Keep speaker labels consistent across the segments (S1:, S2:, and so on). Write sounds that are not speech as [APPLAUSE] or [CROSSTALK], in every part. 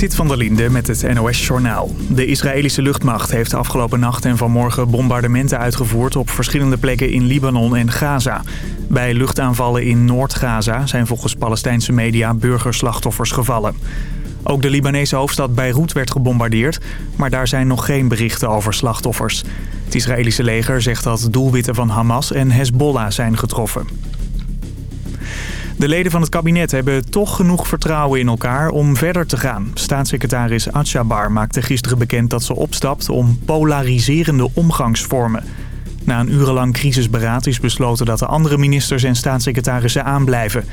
S1: Zit van der Linde met het NOS-journaal. De Israëlische luchtmacht heeft afgelopen nacht en vanmorgen bombardementen uitgevoerd... op verschillende plekken in Libanon en Gaza. Bij luchtaanvallen in Noord-Gaza zijn volgens Palestijnse media burgerslachtoffers gevallen. Ook de Libanese hoofdstad Beirut werd gebombardeerd... maar daar zijn nog geen berichten over slachtoffers. Het Israëlische leger zegt dat doelwitten van Hamas en Hezbollah zijn getroffen. De leden van het kabinet hebben toch genoeg vertrouwen in elkaar om verder te gaan. Staatssecretaris Atjabar maakte gisteren bekend dat ze opstapt om polariserende omgangsvormen. Na een urenlang crisisberaad is besloten dat de andere ministers en staatssecretarissen aanblijven.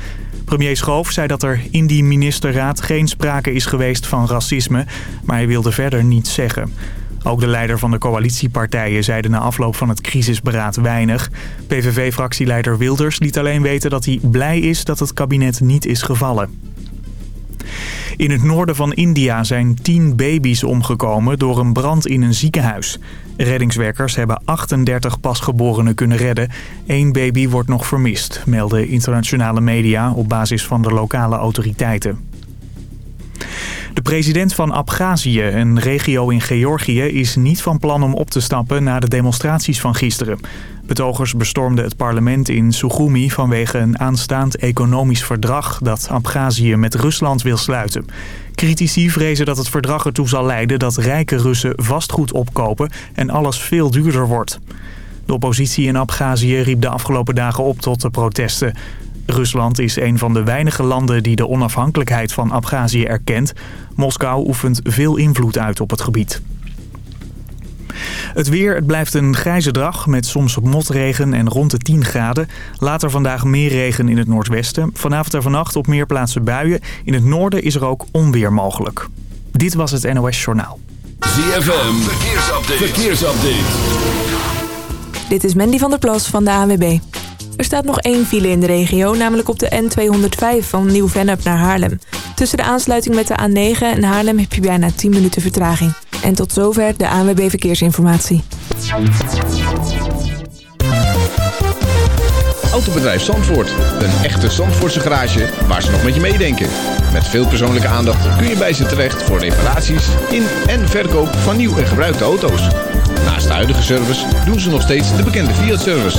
S1: Premier Schoof zei dat er in die ministerraad geen sprake is geweest van racisme, maar hij wilde verder niets zeggen. Ook de leider van de coalitiepartijen zeiden na afloop van het crisisberaad weinig. PVV-fractieleider Wilders liet alleen weten dat hij blij is dat het kabinet niet is gevallen. In het noorden van India zijn tien baby's omgekomen door een brand in een ziekenhuis. Reddingswerkers hebben 38 pasgeborenen kunnen redden. Eén baby wordt nog vermist, melden internationale media op basis van de lokale autoriteiten. De president van Abhazie, een regio in Georgië, is niet van plan om op te stappen na de demonstraties van gisteren. Betogers bestormden het parlement in Sukhumi vanwege een aanstaand economisch verdrag dat Abhazie met Rusland wil sluiten. Critici vrezen dat het verdrag ertoe zal leiden dat rijke Russen vastgoed opkopen en alles veel duurder wordt. De oppositie in Abhazie riep de afgelopen dagen op tot de protesten. Rusland is een van de weinige landen die de onafhankelijkheid van Abhazie erkent. Moskou oefent veel invloed uit op het gebied. Het weer, het blijft een grijze dag met soms motregen en rond de 10 graden. Later vandaag meer regen in het noordwesten. Vanavond en vannacht op meer plaatsen buien. In het noorden is er ook onweer mogelijk. Dit was het NOS Journaal.
S2: ZFM, verkeersupdate. verkeersupdate.
S3: Dit is Mandy van der Plas van de ANWB. Er staat nog één file in de regio, namelijk op de N205 van Nieuw-Vennep naar Haarlem. Tussen de aansluiting met de A9 en Haarlem heb je bijna 10 minuten vertraging. En tot zover de ANWB Verkeersinformatie.
S4: Autobedrijf Zandvoort. Een echte Zandvoortse garage waar ze nog met je meedenken. Met veel persoonlijke aandacht kun je bij ze terecht voor reparaties in en verkoop van nieuw en gebruikte auto's. Naast de huidige service doen ze nog steeds de bekende Fiat-service.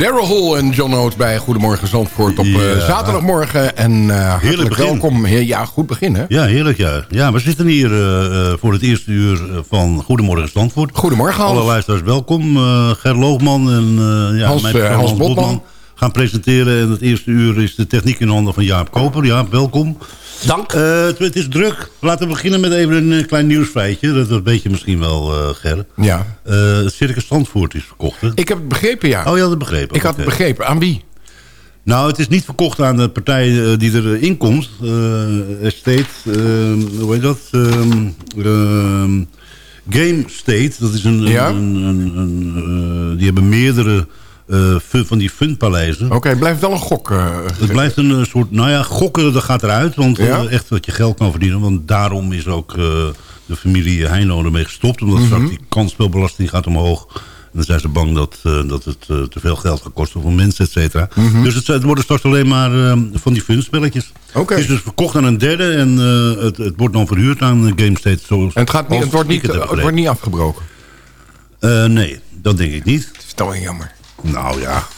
S5: Daryl Hall en John Oates bij Goedemorgen Zandvoort op
S6: Ja.
S5: eh, zaterdagmorgen. En uh, hartelijk
S6: begin.
S5: welkom. Heer, Ja, goed begin hè?
S6: Ja, heerlijk ja. Ja, we zitten hier eh, eh, voor het eerste uur eh, van Goedemorgen Zandvoort.
S5: Goedemorgen Hans.
S6: Alle luisteraars welkom. Eh Ger Loogman en eh, ja,
S5: Hans,
S6: mijn
S5: eh, Hans Botman.
S6: gaan presenteren. En het eerste uur is de techniek in handen van Jaap Koper. Jaap, welkom.
S7: Dank.
S6: Eh, het, het is druk. Laten we beginnen met even een eh, klein nieuwsfeitje. Dat, dat weet je misschien wel, eh Ger.
S5: Ja.
S6: Eh, het Circus Zandvoort is verkocht. hè?
S5: Ik heb het begrepen, ja.
S6: Oh, je had het begrepen.
S5: ik had het begrepen. Aan wie?
S6: Nou, het is niet verkocht aan de partij die erin komt. Eh Estate, eh, hoe heet dat? Ehm, ehm, Game State, dat is een...
S5: Ja?
S6: een, een, een, eh, die hebben meerdere eh, fun- van die funpaleizen.
S5: Oké, het blijft wel een gok. eh,
S6: Het blijft een eh, soort, nou ja, gokken, dat gaat eruit. Want
S5: Ja?
S6: echt wat je geld kan verdienen. Want daarom is ook de familie Heino ermee gestopt. Omdat
S5: Mhm.
S6: straks die kansspelbelasting gaat omhoog. En dan zijn ze bang dat, dat het eh, te veel geld gaat kosten voor mensen, et cetera. Dus het, het worden straks alleen maar van die funspelletjes.
S5: Mhm. Oké.
S6: Het is dus verkocht aan een derde. En het, het wordt dan verhuurd aan GameState. Zoals
S5: en het, gaat niet, het, wordt niet, het wordt niet afgebroken.
S6: nee, dat denk ik niet.
S5: Het is toch wel jammer.
S6: Nou ja, [LAUGHS]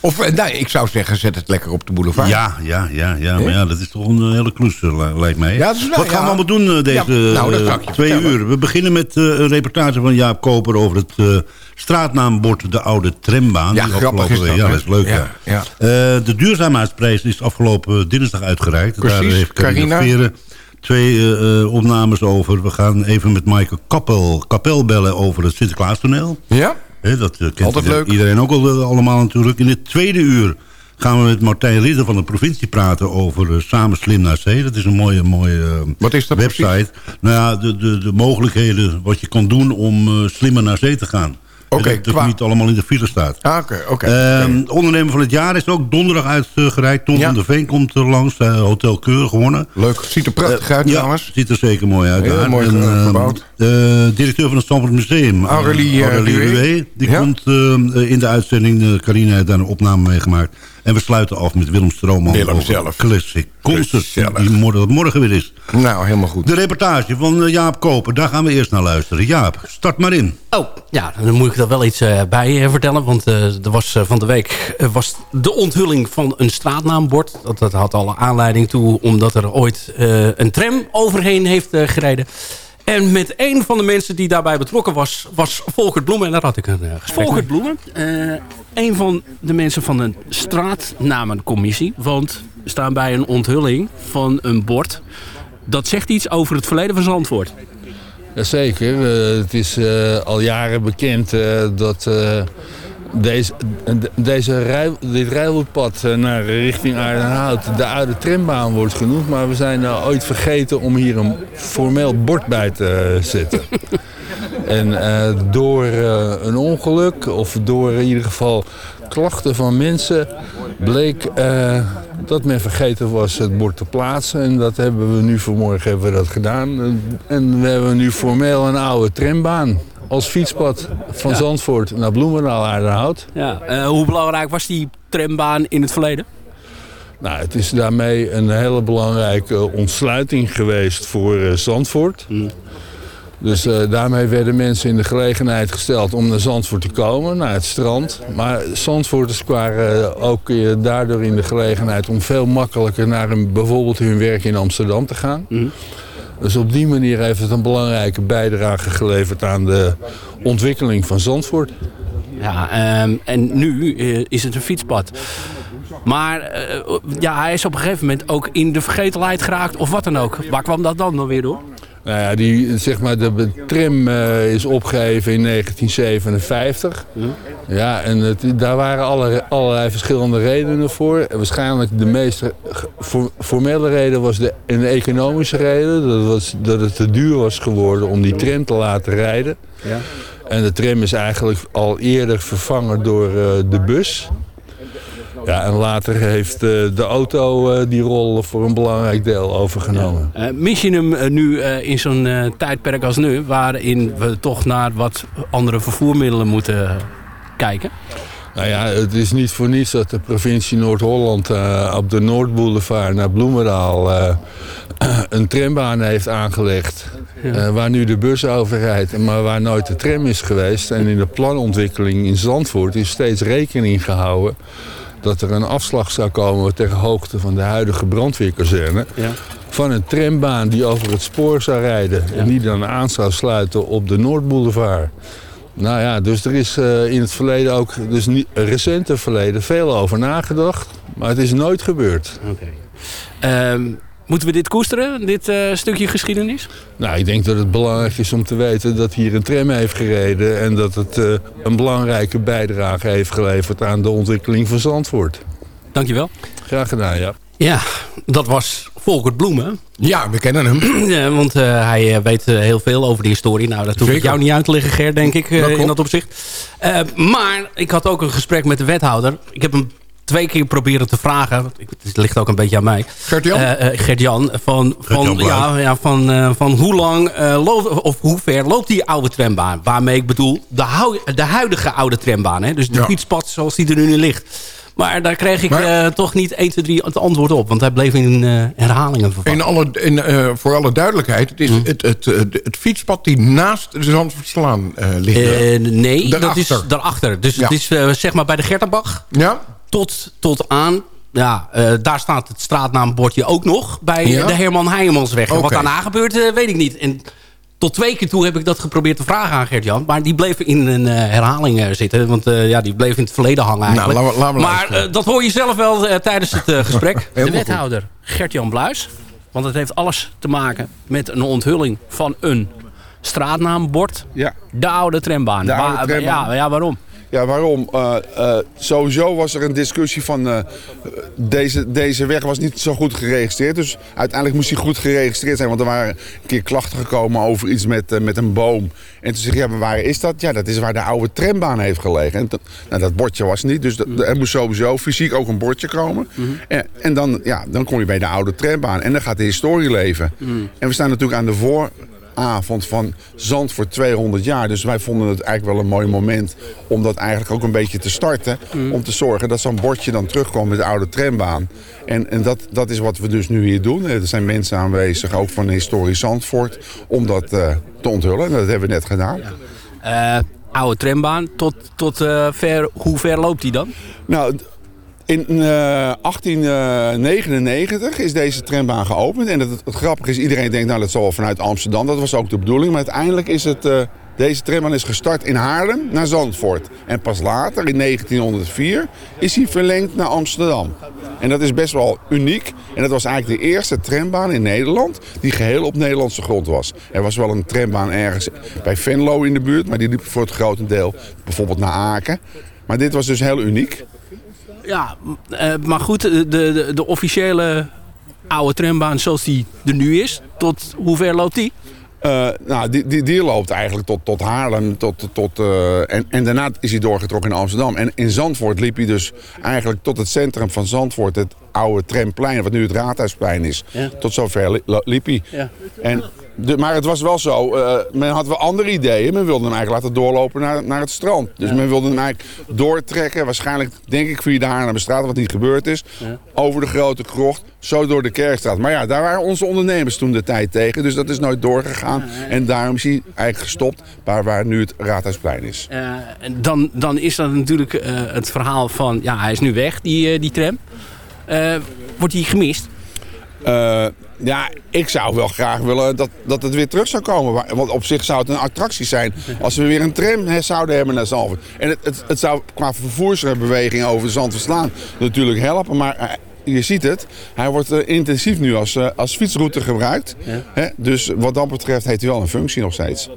S5: Of eh, nee, ik zou zeggen, zet het lekker op de boulevard.
S6: Ja, ja, ja, ja. Maar ja, dat is toch een eh, hele klus, eh, li- lijkt mij.
S5: Ja, dat is wel,
S6: Wat gaan
S5: ja.
S6: we allemaal doen eh, deze
S5: Ja, nou,
S6: eh,
S5: je
S6: twee
S5: vertellen.
S6: uur? We beginnen met eh, een reportage van Jaap Koper over het eh, straatnaambord De Oude Trambaan.
S5: Ja, grappig is dat,
S6: Ja, dat is leuk,
S5: Ja,
S6: ja.
S5: ja.
S6: Eh, de duurzaamheidsprijs is afgelopen dinsdag uitgereikt. Daar
S5: Precies,
S6: heeft Carina. Veren twee eh, eh, opnames over. We gaan even met Maaike Kappel, Kapel bellen over het Sinterklaastoneel.
S5: Ja?
S6: Dat eh, kent
S5: Altijd
S6: iedereen,
S5: leuk.
S6: iedereen ook al, eh, allemaal natuurlijk. In het tweede uur gaan we met Martijn Ridder van de provincie praten over eh, Samen Slim naar Zee. Dat is een mooie, mooie
S5: Wat is dat
S6: website. Nou ja, de, de, de mogelijkheden wat je kan doen om slimmer naar zee te gaan.
S5: Oké,
S6: En dat het
S5: qua-
S6: niet allemaal in de file staat.
S5: Ah, Oké.
S6: Ehm, ondernemer van het jaar is ook donderdag uitgereikt. Tom
S5: Ja.
S6: van der Veen komt er langs. eh, Hotel Keur gewonnen.
S5: Leuk. Ziet er prachtig uit
S6: Ja,
S5: trouwens.
S6: ziet er zeker mooi uit.
S5: Heel mooi,
S6: En,
S5: eh,
S6: ehm,
S5: gebouwd.
S6: de directeur van het Stamford Museum, eh,
S5: Aurélie, eh,
S6: die
S5: Ja.
S6: komt eh, in de uitzending. Uh, Carina heeft daar een opname mee gemaakt. En we sluiten af met Willem.
S5: Willem zelf.
S6: Classic Concert,
S5: Gezellig.
S6: die morgen, morgen weer is.
S5: Nou, helemaal goed.
S6: De reportage van eh, Jaap Koper, daar gaan we eerst naar luisteren. Jaap, start maar in.
S7: Oh, ja, dan moet ik er wel iets eh, bij eh, vertellen. Want eh, er was van de week was de onthulling van een straatnaambord. Dat, dat had al aanleiding toe, omdat er ooit eh, een tram overheen heeft gereden. En met een van de mensen die daarbij betrokken was, was Volkert Bloemen. En daar had ik een uh, gesprek Volkert Bloemen, eh, een van de mensen van een straatnamencommissie. Want we staan bij een onthulling van een bord. Dat zegt iets over het verleden van Zandvoort.
S8: Jazeker. Uh, het is uh, al jaren bekend uh, dat uh, deze, deze rij, dit rijwoudpad naar richting Aardenhout de oude trambaan wordt genoemd. Maar we zijn ooit vergeten om hier een formeel bord bij te zetten. [LAUGHS] en door een ongeluk of door in ieder geval klachten van mensen bleek uh, dat men vergeten was het bord te plaatsen. En dat hebben we nu vanmorgen hebben we dat gedaan. En we hebben nu formeel een oude trambaan als fietspad van. Zandvoort naar Bloemendaal Aardenhout.
S7: Ja. Uh, hoe belangrijk was die trambaan in het verleden?
S8: Nou, het is daarmee een hele belangrijke ontsluiting geweest voor uh, Zandvoort. Mm. Dus uh, daarmee werden mensen in de gelegenheid gesteld om naar Zandvoort te komen, naar het strand. Maar Zandvoorters waren ook uh, daardoor in de gelegenheid om veel makkelijker naar een, bijvoorbeeld hun werk in Amsterdam te gaan. Mm. Dus op die manier heeft het een belangrijke bijdrage geleverd aan de ontwikkeling van Zandvoort.
S7: Ja, um, en nu uh, is het een fietspad. Maar uh, ja, hij is op een gegeven moment ook in de vergetelheid geraakt of wat dan ook. Waar kwam dat dan nog weer door?
S8: Nou ja, die, zeg maar, de tram uh, is opgegeven in 1957. Hm? Ja, en het, daar waren alle, allerlei verschillende redenen voor. En waarschijnlijk de meest formele reden was de, een economische reden. Dat, was, dat het te duur was geworden om die tram te laten rijden. Ja. En de tram is eigenlijk al eerder vervangen door uh, de bus. Ja, en later heeft uh, de auto uh, die rol voor een belangrijk deel overgenomen.
S7: Ja. Uh, mis je hem nu in zo'n tijdperk als nu... waarin we toch naar wat andere vervoermiddelen moeten kijken?
S8: Nou ja, het is niet voor niets dat de provincie Noord-Holland uh, op de Noordboulevard naar Bloemendaal uh, [CLEARS THROAT] een trambaan heeft aangelegd. Uh, waar nu de bus over rijdt, maar waar nooit de tram is geweest. En in de planontwikkeling in Zandvoort is steeds rekening gehouden dat er een afslag zou komen ter hoogte van de huidige brandweerkazerne. Ja. Van een trambaan die over het spoor zou rijden ja. en die dan aan zou sluiten op de Noordboulevard. Nou ja, dus er is uh, in het verleden ook, dus niet, recente verleden, veel over nagedacht. Maar het is nooit gebeurd.
S7: Oké. Okay. Um, moeten we dit koesteren, dit uh, stukje geschiedenis?
S8: Nou, ik denk dat het belangrijk is om te weten dat hier een tram heeft gereden... en dat het uh, een belangrijke bijdrage heeft geleverd aan de ontwikkeling van Zandvoort.
S7: Dankjewel.
S8: Graag gedaan, ja.
S7: Ja, dat was Volkert Bloemen.
S5: Ja, we kennen hem. [CLEARS THROAT]
S7: Ja, want uh, hij weet heel veel over de historie. Nou, dat hoef ik jou niet uit te leggen, Ger, denk ik, dat in dat opzicht. maar ik had ook een gesprek met de wethouder. Ik heb hem twee keer proberen te vragen. Het ligt ook een beetje aan mij.
S5: Gert-Jan? Uh,
S7: uh, Gert-Jan. Van, van, Gert ja, ja, van, uh, van hoe lang loopt, of hoe ver loopt die oude trambaan? Waarmee ik bedoel de, hou, de huidige oude trambaan. Hè? Dus de ja. fietspad zoals die er nu ligt. Maar daar kreeg ik maar, toch niet 1, 2, 3 het antwoord op. Want hij bleef in herhalingen vervallen.
S5: In alle, in, voor alle duidelijkheid. Het is mm. het, het, het, het, fietspad die naast de Zandvoortslaan ligt.
S7: nee, daarachter. dat is daarachter. Dus ja. het is zeg maar bij de Gertenbach.
S5: Ja
S7: tot, tot aan... Ja, uh, daar staat het straatnaambordje ook nog bij ja? de Herman Heijemansweg. Okay. Wat daarna gebeurt, uh, weet ik niet. En tot twee keer toe heb ik dat geprobeerd te vragen aan Gert-Jan. Maar die bleef in een uh, herhaling zitten. Want ja, die bleef in het verleden hangen eigenlijk.
S5: Nou, laat, laat
S7: maar dat hoor je zelf wel tijdens het gesprek. [LAUGHS] de wethouder Gert-Jan Bluis. Want het heeft alles te maken met een onthulling van een straatnaambord.
S9: Ja.
S7: De oude trambaan.
S9: De oude trambaan.
S7: Ja, ja, waarom?
S9: Ja, waarom? Uh, uh, sowieso was er een discussie van uh, deze, deze weg was niet zo goed geregistreerd. Dus uiteindelijk moest hij goed geregistreerd zijn. Want er waren een keer klachten gekomen over iets met, met een boom. En toen zeg je, ja, maar waar is dat? Ja, dat is waar de oude trambaan heeft gelegen. En nou, dat bordje was niet. Dus dat, er moest sowieso fysiek ook een bordje komen. Mm -hmm. en, en, dan, ja, dan kom je bij de oude trambaan. En dan gaat de historie leven. Mm. En we staan natuurlijk aan de voor avond van Zand voor 200 jaar. Dus wij vonden het eigenlijk wel een mooi moment om dat eigenlijk ook een beetje te starten. Mm. Om te zorgen dat zo'n bordje dan terugkomt met de oude trambaan. En, en dat, dat is wat we dus nu hier doen. Er zijn mensen aanwezig, ook van historisch Zandvoort, om dat uh, te onthullen. En dat hebben we net gedaan.
S7: Uh, oude trambaan, tot, tot uh, ver, hoe ver loopt die dan?
S9: Nou, in uh, 1899 is deze trambaan geopend. En het, het, grappige is, iedereen denkt, nou dat zal vanuit Amsterdam. Dat was ook de bedoeling. Maar uiteindelijk is het, uh, deze trambaan is gestart in Haarlem naar Zandvoort. En pas later, in 1904, is hij verlengd naar Amsterdam. En dat is best wel uniek. En dat was eigenlijk de eerste trambaan in Nederland die geheel op Nederlandse grond was. Er was wel een trambaan ergens bij Venlo in de buurt, maar die liep voor het grote deel bijvoorbeeld naar Aken. Maar dit was dus heel uniek.
S7: Ja, uh, maar goed, de, de, de, officiële oude trambaan zoals die er nu is, tot hoe ver loopt die?
S9: Uh, nou, die, die, die, loopt eigenlijk tot, tot Haarlem. Tot, tot, uh, en, en daarna is hij doorgetrokken in Amsterdam. En in Zandvoort liep hij dus eigenlijk tot het centrum van Zandvoort. Het oude tramplein, wat nu het Raadhuisplein is. Ja. Tot zover liep hij. Ja. En de, maar het was wel zo, uh, men had wel andere ideeën. Men wilde hem eigenlijk laten doorlopen naar, naar het strand. Dus ja. men wilde hem eigenlijk doortrekken. Waarschijnlijk, denk ik, via de Haarlemmerstraat, wat niet gebeurd is. Ja. Over de Grote Krocht, zo door de Kerkstraat. Maar ja, daar waren onze ondernemers toen de tijd tegen. Dus dat is nooit doorgegaan. Ja, en daarom is hij eigenlijk gestopt waar, waar nu het Raadhuisplein is.
S7: Uh, dan, dan is dat natuurlijk uh, het verhaal van, ja, hij is nu weg, die, die tram. wordt hij gemist?
S9: Uh, ja, ik zou wel graag willen dat, dat het weer terug zou komen. Want op zich zou het een attractie zijn als we weer een tram he, zouden hebben naar Zandvoort. En het, het, het zou qua vervoersbeweging over Zandvoort natuurlijk helpen. Maar uh, je ziet het, hij wordt uh, intensief nu als, als fietsroute gebruikt. Ja. Hè? Dus wat dat betreft heeft hij wel een functie nog steeds.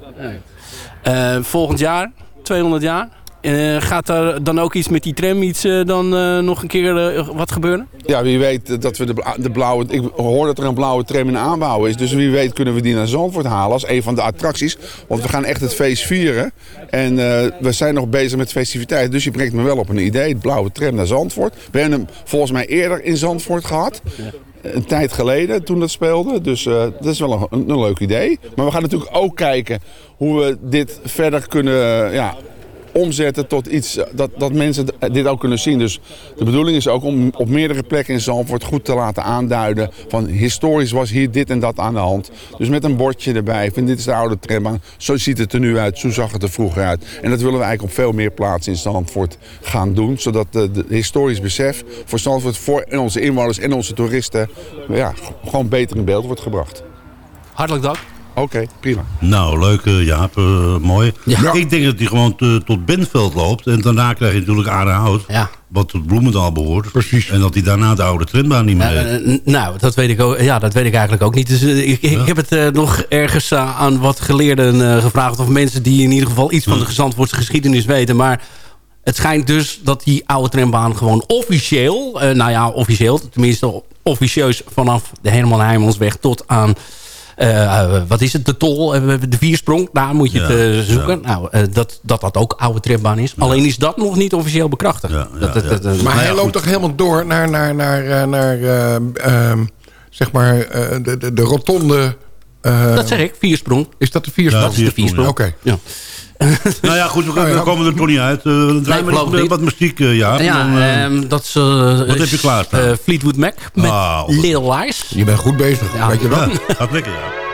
S7: volgend jaar, 200 jaar? Uh, gaat er dan ook iets met die tram iets uh, dan uh, nog een keer wat gebeuren?
S9: Ja, wie weet dat we de, de, blauwe... Ik hoor dat er een blauwe tram in aanbouw is. Dus wie weet kunnen we die naar Zandvoort halen als een van de attracties. Want we gaan echt het feest vieren. En we zijn nog bezig met festiviteiten. Dus je brengt me wel op een idee. De blauwe tram naar Zandvoort. We hebben hem volgens mij eerder in Zandvoort gehad. Ja een tijd geleden toen dat speelde. Dus uh, dat is wel een, een, leuk idee. Maar we gaan natuurlijk ook kijken hoe we dit verder kunnen ja, omzetten tot iets dat, dat mensen dit ook kunnen zien. Dus de bedoeling is ook om op meerdere plekken in Zandvoort goed te laten aanduiden van historisch was hier dit en dat aan de hand. Dus met een bordje erbij, van dit is de oude trambaan, zo ziet het er nu uit, zo zag het er vroeger uit. En dat willen we eigenlijk op veel meer plaatsen in Zandvoort gaan doen, zodat de historisch besef voor Zandvoort, voor onze inwoners en onze toeristen ja, gewoon beter in beeld wordt gebracht.
S7: Hartelijk dank.
S9: Oké, prima.
S6: Nou, leuk uh, Jaap, uh, mooi.
S7: Ja.
S6: Ik denk dat hij gewoon tot Bentveld loopt. En daarna krijg je natuurlijk Aardenhout.
S7: Ja.
S6: Wat tot Bloemendaal behoort.
S5: Precies.
S6: En dat hij daarna de oude trendbaan niet meer heeft.
S7: Eh, nou, dat weet, ik ook, ja, dat weet ik eigenlijk ook niet. Dus eh, ik, ik heb het eh, nog ergens eh, aan wat geleerden eh, gevraagd... of mensen die in ieder geval iets van de Zandvoortse geschiedenis weten. Maar het schijnt dus dat die oude trambaan gewoon officieel... eh, nou ja, officieel, tenminste officieus... vanaf de Herman Heijmansweg tot aan... eh, wat is het, de tol, eh, de viersprong, daar moet je
S6: Ja,
S7: het eh, zoeken. Nou, eh, dat, dat dat ook oude trambaan is. Alleen is dat nog niet officieel bekrachtigd.
S6: Ja, ja,
S7: Dat- dat-
S6: ja.
S7: dat- dat-
S5: Maar
S6: Nou ja,
S5: hij loopt
S6: goed.
S5: toch helemaal door naar, naar, naar, eh, naar eh, ehm, zeg maar, eh, de, de, de rotonde... eh,
S7: dat zeg ik, viersprong.
S5: Is dat de
S6: Ja,
S5: viersprong?
S6: dat is de viersprong,
S5: Oké.
S7: Ja. [LAUGHS]
S6: Nou ja, goed, we,
S5: Nou ja,
S6: we komen er toch niet uit. Uh, dan draaien we
S7: geloof
S6: nog wat muziek, eh, ja.
S7: Ja,
S6: Dan, eh,
S7: ehm, dat is... eh,
S6: wat heb je
S7: eh, Fleetwood Mac met
S6: Ah,
S7: Little Lies.
S5: Je bent goed bezig,
S7: Ja.
S5: weet je wel?
S6: ja, gaat lekker, ja.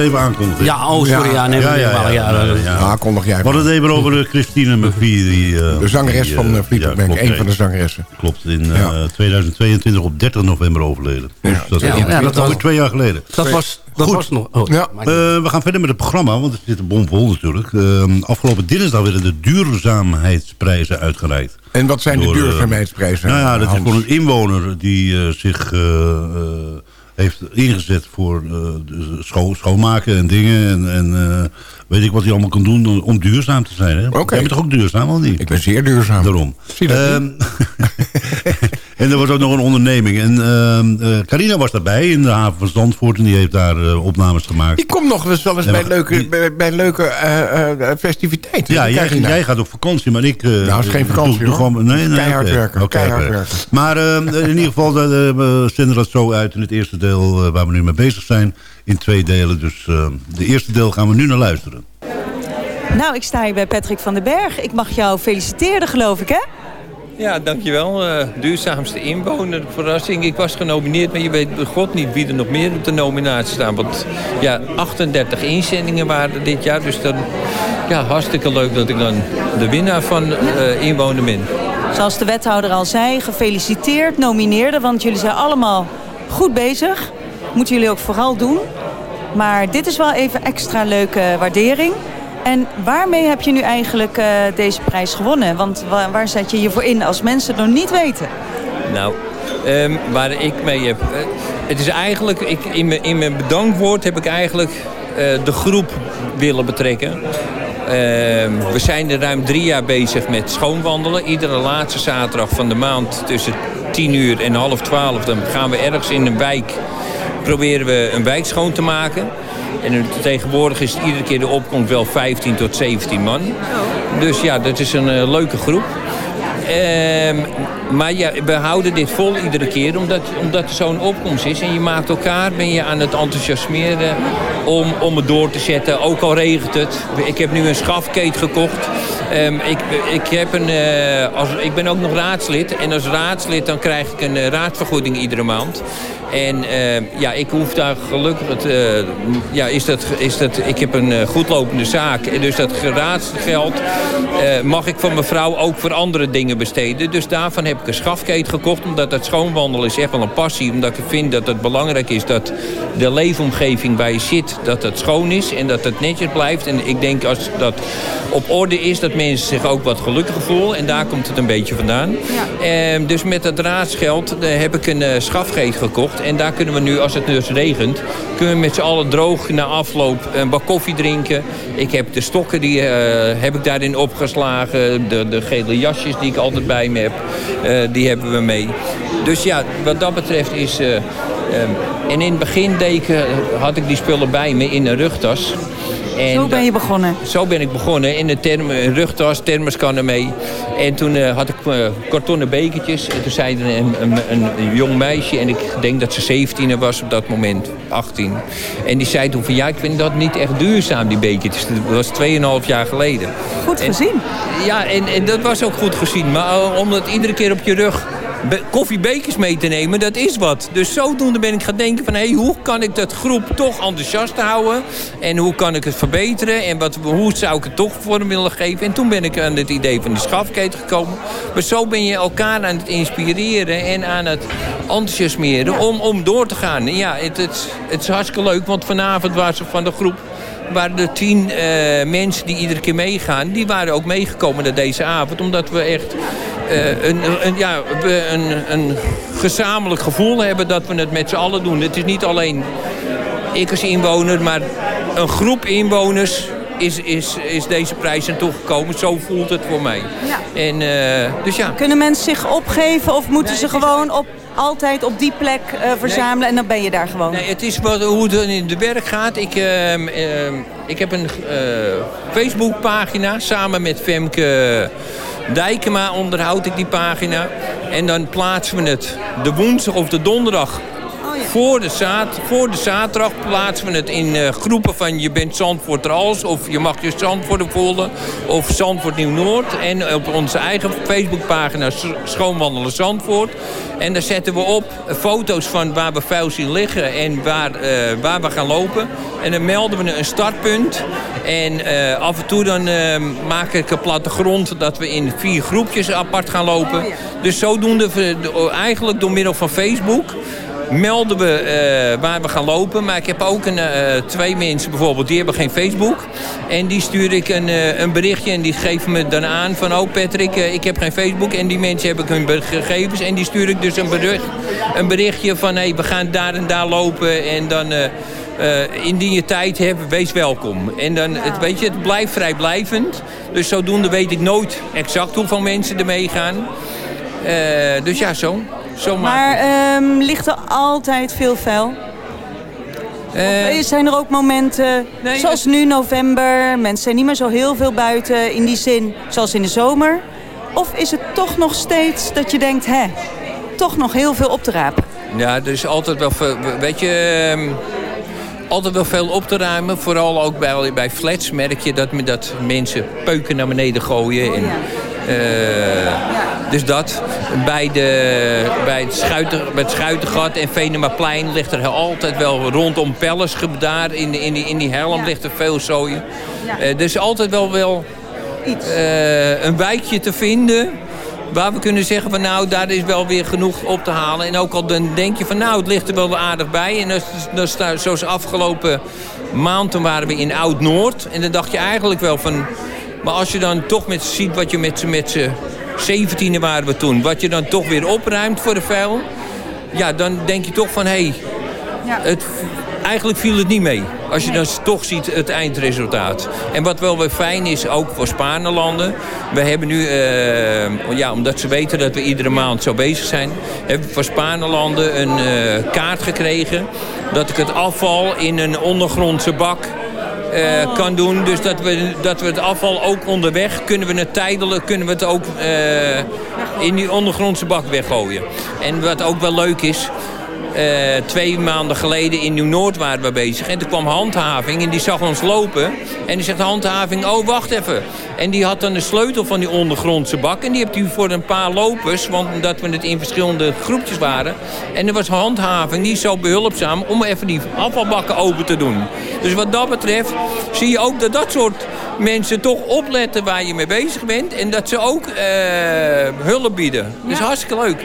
S6: Even aankondigen.
S7: Ja, oh, sorry. Ja, neem
S6: ja, ja, ja,
S7: Ja,
S6: ja,
S7: dat-
S6: ja.
S5: Ja, kondig jij.
S6: We hadden het even over eh, Christine McVie. Die, eh,
S5: De zangeres
S6: die,
S5: van
S6: eh,
S5: uh, Fleetwood
S6: ja,
S5: Mac.
S6: klopt,
S5: Een
S6: nee.
S5: van de zangeressen.
S6: Klopt, in eh,
S5: Ja.
S6: 2022 op 30 november overleden. Dus dat is
S7: was-
S6: alweer twee jaar geleden.
S7: Dat was, dat
S6: Goed.
S7: was nog... Oh,
S5: Ja.
S6: Eh, we gaan verder met het programma, want het zit een bomvol natuurlijk. Eh, afgelopen dinsdag werden de duurzaamheidsprijzen uitgereikt.
S5: En wat zijn de
S6: Door,
S5: duurzaamheidsprijzen?
S6: Nou ja, dat is gewoon een inwoner die eh, zich heeft ingezet voor eh, schoonmaken en dingen. En, en eh, weet ik wat hij allemaal kan doen om- duurzaam te zijn. Hè?
S5: Oké.
S6: Jij bent toch ook duurzaam, of niet?
S5: Ik ben zeer duurzaam.
S6: Daarom.
S5: Zie je dat
S6: Ehm, [LAUGHS] en er was ook nog een onderneming. En ehm, eh, Carina was daarbij in de haven van Zandvoort. En die heeft daar eh, opnames gemaakt.
S5: Die komt nog eens wel eens bij
S6: maar
S5: leuke,
S6: die-
S5: bij, bij leuke eh, eh, festiviteiten.
S6: Ja, jij, gaat op vakantie, maar ik... eh,
S5: Nou, het is geen vakantie,
S6: doe- gewoon- nee, nee,
S5: Keihard
S6: oké.
S5: werken, keihard.
S6: Maar in ieder geval, we zenden dat zo uit in het eerste deel eh, waar we nu mee bezig zijn. In twee delen, dus eh, de eerste deel gaan we nu naar luisteren.
S10: Nou, ik sta hier bij Patrick van den Berg. Ik mag jou feliciteren, geloof ik, hè?
S11: Ja, dankjewel. Eh duurzaamste inwoner, verrassing. Ik was genomineerd, maar je weet god niet wie er nog meer op de nominatie staan. Want ja, 38 inzendingen waren dit jaar. Dus dan, ja, hartstikke leuk dat ik dan de winnaar van eh inwoner ben.
S10: Zoals de wethouder al zei, gefeliciteerd, nomineerden. Want jullie zijn allemaal goed bezig. Moeten jullie ook vooral doen. Maar dit is wel even extra leuke waardering. En waarmee heb je nu eigenlijk eh, deze prijs gewonnen? Want waar, waar zet je je voor in als mensen het nog niet weten?
S11: Nou, ehm, waar ik mee heb... eh, het is eigenlijk, ik, in, mijn, in mijn bedankwoord heb ik eigenlijk eh, de groep willen betrekken. Ehm, we zijn er ruim drie jaar bezig met schoonwandelen. Iedere laatste zaterdag van de maand tussen 10 uur en half 12... dan gaan we ergens in een wijk... proberen we een wijk schoon te maken. En tegenwoordig is het iedere keer de opkomst wel 15 tot 17 man. Dus ja, dat is een eh, leuke groep. Ehm, maar ja, we houden dit vol iedere keer omdat, omdat er zo'n opkomst is. En je maakt elkaar, ben je aan het enthousiasmeren om, om het door te zetten. Ook al regent het. Ik heb nu een schafkeet gekocht. Ehm, ik, ik, heb een, eh, als, ik ben ook nog raadslid. En als raadslid dan krijg ik een eh, raadvergoeding iedere maand. En eh, ja, ik hoef daar gelukkig... Het, eh, ja, is dat, is dat, ik heb een eh, goedlopende zaak. En dus dat raadsgeld eh, mag ik van mevrouw ook voor andere dingen besteden. Dus daarvan heb ik een schafkeet gekocht. Omdat dat schoonwandelen is echt wel een passie. Omdat ik vind dat het belangrijk is dat de leefomgeving waar je zit... dat het schoon is en dat het netjes blijft. En ik denk als dat op orde is... dat mensen zich ook wat gelukkiger voelen. En daar komt het een beetje vandaan. Ehm, dus met dat raadsgeld heb ik een schafkeet gekocht. En daar kunnen we nu, als het dus regent... kunnen we met z'n allen droog na afloop een bak koffie drinken. Ik heb de stokken, die eh, heb ik daarin opgeslagen. De, de gele jasjes die ik altijd bij me heb, eh, die hebben we mee. Dus ja, wat dat betreft is... eh, en in het begin had ik die spullen bij me in een rugtas. En
S10: Zo ben je begonnen.
S11: Zo ben ik begonnen. In een, therm, een rugtas, thermoskannen mee. En toen eh, had ik eh, kartonnen bekertjes. En toen zei een, een, een, een jong meisje, en ik denk dat ze 17 was op dat moment, 18. En die zei toen van ja, ik vind dat niet echt duurzaam, die bekertjes. Dat was 2,5 jaar geleden.
S10: Goed
S11: En-
S10: gezien.
S11: ja, en, en dat was ook goed gezien. Maar eh, om het iedere keer op je rug be- koffiebekers mee te nemen, dat is wat. Dus zodoende ben ik gaan denken van... Hey, hoe kan ik dat groep toch enthousiast houden? En hoe kan ik het verbeteren? En wat, hoe zou ik het toch vorm willen geven? En toen ben ik aan het idee van die schafketen gekomen. Maar zo ben je elkaar aan het inspireren en aan het enthousiasmeren om, om door te gaan. En ja, het, het, het is hartstikke leuk, want vanavond was er van de groep waren er tien eh, mensen die iedere keer meegaan. Die waren ook meegekomen naar deze avond. Omdat we echt eh, een, een, ja, een, een gezamenlijk gevoel hebben dat we het met z'n allen doen. Het is niet alleen ik als inwoner, maar een groep inwoners is, is, is deze prijs aan toegekomen. Zo voelt het voor mij.
S10: Ja.
S11: En, eh, dus ja.
S10: Kunnen mensen zich opgeven of moeten ze gewoon op, altijd op die plek eh, verzamelen en dan ben je daar gewoon?
S11: Nee, het is wat, hoe het in de werk gaat. Ik, ehm, ehm, ik heb een eh, Facebookpagina samen met Femke Dijkema onderhoud ik die pagina. En dan plaatsen we het de woensdag of de donderdag voor, de zaad, voor de zaterdag plaatsen we het in eh, groepen van je bent Zandvoort Als... of je mag je Zandvoort volgen of Zandvoort Nieuw-Noord. En op onze eigen Facebookpagina Schoonwandelen Zandvoort. En daar zetten we op foto's van waar we vuil zien liggen en waar, eh, waar we gaan lopen. En dan melden we een startpunt. En eh, af en toe dan eh, maak ik een plattegrond dat we in vier groepjes apart gaan lopen. Dus zodoende, eigenlijk door middel van Facebook melden we eh, waar we gaan lopen. Maar ik heb ook een, eh, twee mensen bijvoorbeeld, die hebben geen Facebook. En die stuur ik een, eh, een berichtje en die geven me dan aan van... oh Patrick, ik heb geen Facebook. En die mensen heb ik hun gegevens. En die stuur ik dus een, bericht, een berichtje van... hé, we gaan daar en daar lopen en dan... indien je tijd hebt, wees welkom. En dan, het, weet je, het blijft vrijblijvend. Dus zodoende weet ik nooit exact hoeveel mensen er meegaan. Dus ja, zo. Zo
S10: Maar ehm, ligt er altijd veel vuil? Of zijn er ook momenten, zoals nu november, mensen zijn niet meer zo heel veel buiten in die zin, zoals in de zomer? Of is het toch nog steeds dat je denkt, hè, toch nog heel veel op te rapen?
S11: Ja, er is altijd wel veel, weet je, ehm, altijd wel veel op te ruimen. Vooral ook bij, bij flats merk je dat, dat mensen peuken naar beneden gooien. En, eh, Dus dat. Bij, de, bij, het Schuiten, bij het Schuitengat en Venemaplein ligt er altijd wel rondom Pelles. Daar in, in, die, in die helm ligt er veel zooi. Eh, er is altijd wel, wel eh, een wijkje te vinden Waar we kunnen zeggen van nou, daar is wel weer genoeg op te halen. En ook al dan denk je van nou, het ligt er wel aardig bij. En dat, is- dat is daar- zoals afgelopen maand, toen waren we in Oud-Noord. En dan dacht je eigenlijk wel van... Maar als je dan toch met, ziet wat je met z'n met z'n zeventiende waren we toen. Wat je dan toch weer opruimt voor de vuil. Ja, dan denk je toch van hé, hey, het, eigenlijk viel het niet mee. Als je dan toch ziet het eindresultaat. En wat wel weer fijn is, ook voor Spaanlanden. We hebben nu, eh, ja, omdat ze weten dat we iedere maand zo bezig zijn... hebben we voor Spaanlanden een eh, kaart gekregen... dat ik het afval in een ondergrondse bak eh, kan doen. Dus dat we, dat we het afval ook onderweg kunnen we het tijdelijk kunnen we het ook eh, in die ondergrondse bak weggooien. En wat ook wel leuk is. Eh, twee maanden geleden in Nieuw-Noord waren we bezig. En toen kwam handhaving en die zag ons lopen. En die zegt handhaving, oh wacht even. En die had dan de sleutel van die ondergrondse bak. En die heeft u voor een paar lopers, want omdat we het in verschillende groepjes waren. En er was handhaving, die is zo behulpzaam om even die afvalbakken open te doen. Dus wat dat betreft zie je ook dat dat soort mensen toch opletten waar je mee bezig bent. En dat ze ook eh, hulp bieden. Dat is hartstikke leuk.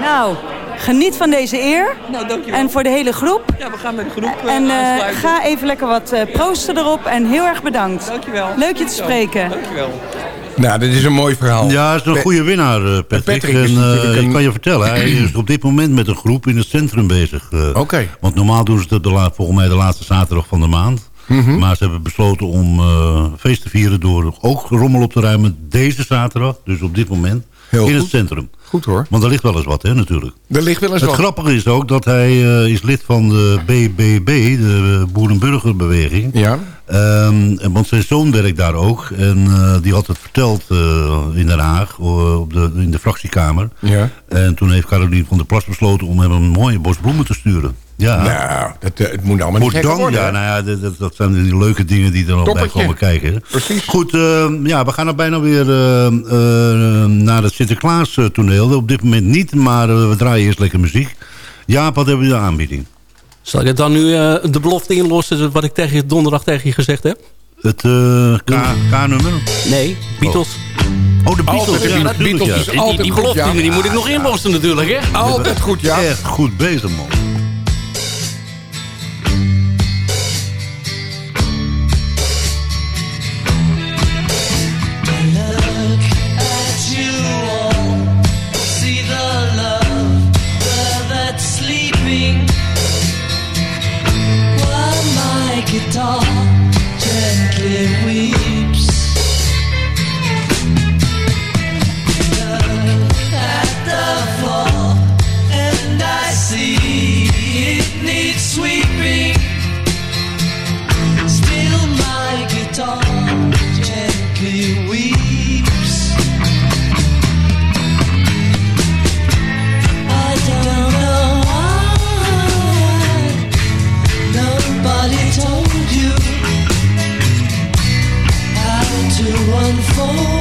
S10: Nou, geniet van deze eer.
S11: Nou, dankjewel.
S10: En voor de hele groep.
S11: Ja, we gaan met de groep eh,
S10: En eh,
S11: aansluiten.
S10: ga even lekker wat eh, proosten erop. En heel erg bedankt.
S11: Dankjewel.
S10: Leuk je te spreken.
S11: Dankjewel.
S5: Nou, dit is een mooi verhaal.
S6: Ja, hij is een
S5: Pe-
S6: goede winnaar, eh, Patrick.
S5: Patrick
S6: en, eh, ik kan je vertellen, hij is op dit moment met een groep in het centrum bezig. eh.
S5: Oké.
S6: Want normaal doen ze het op de volgens mij de laatste zaterdag van de maand.
S5: Mhm.
S6: Maar ze hebben besloten om eh, feest te vieren door ook rommel op te ruimen deze zaterdag. Dus op dit moment.
S5: Heel
S6: in het centrum.
S5: Goed hoor.
S6: Want er ligt wel eens wat, hè, natuurlijk.
S5: Er ligt wel eens
S6: Het
S5: wat.
S6: grappige is ook dat hij eh, is lid van de BBB, de Boerenburgerbeweging.
S5: Ja.
S6: En want zijn zoon werkt daar ook. En eh, die had het verteld in Den Haag, op de, in de fractiekamer.
S5: Ja.
S6: En toen heeft Carolien van der Plas besloten om hem een mooie bos bloemen te sturen. Ja.
S5: Nou, dat, eh, het moet allemaal niet
S6: Moet
S5: gekker
S6: dan,
S5: worden.
S6: ja, nou ja, dat, dat- dat zijn die leuke dingen die er nog bij komen kijken. hè.
S5: Precies.
S6: Goed, eh, ja, we gaan er bijna weer eh, eh, naar het Sinterklaas toneel. Op dit moment niet, maar we draaien eerst lekker muziek. Jaap, wat hebben we de aanbieding?
S7: Zal ik het dan nu eh, de belofte inlossen wat ik tegen je donderdag tegen je gezegd heb?
S6: Het eh, K- K-nummer?
S7: Nee, Beatles.
S6: Oh, de Beatles.
S5: Altijd de
S6: ja,
S5: Beatles. Beatles
S6: ja.
S7: Die, die,
S5: altijd
S7: die belofte
S5: ja.
S7: die moet ik nog inlossen natuurlijk, hè?
S5: Altijd goed, ja.
S6: Echt goed bezig, man.
S12: 멈춰
S6: 晚风。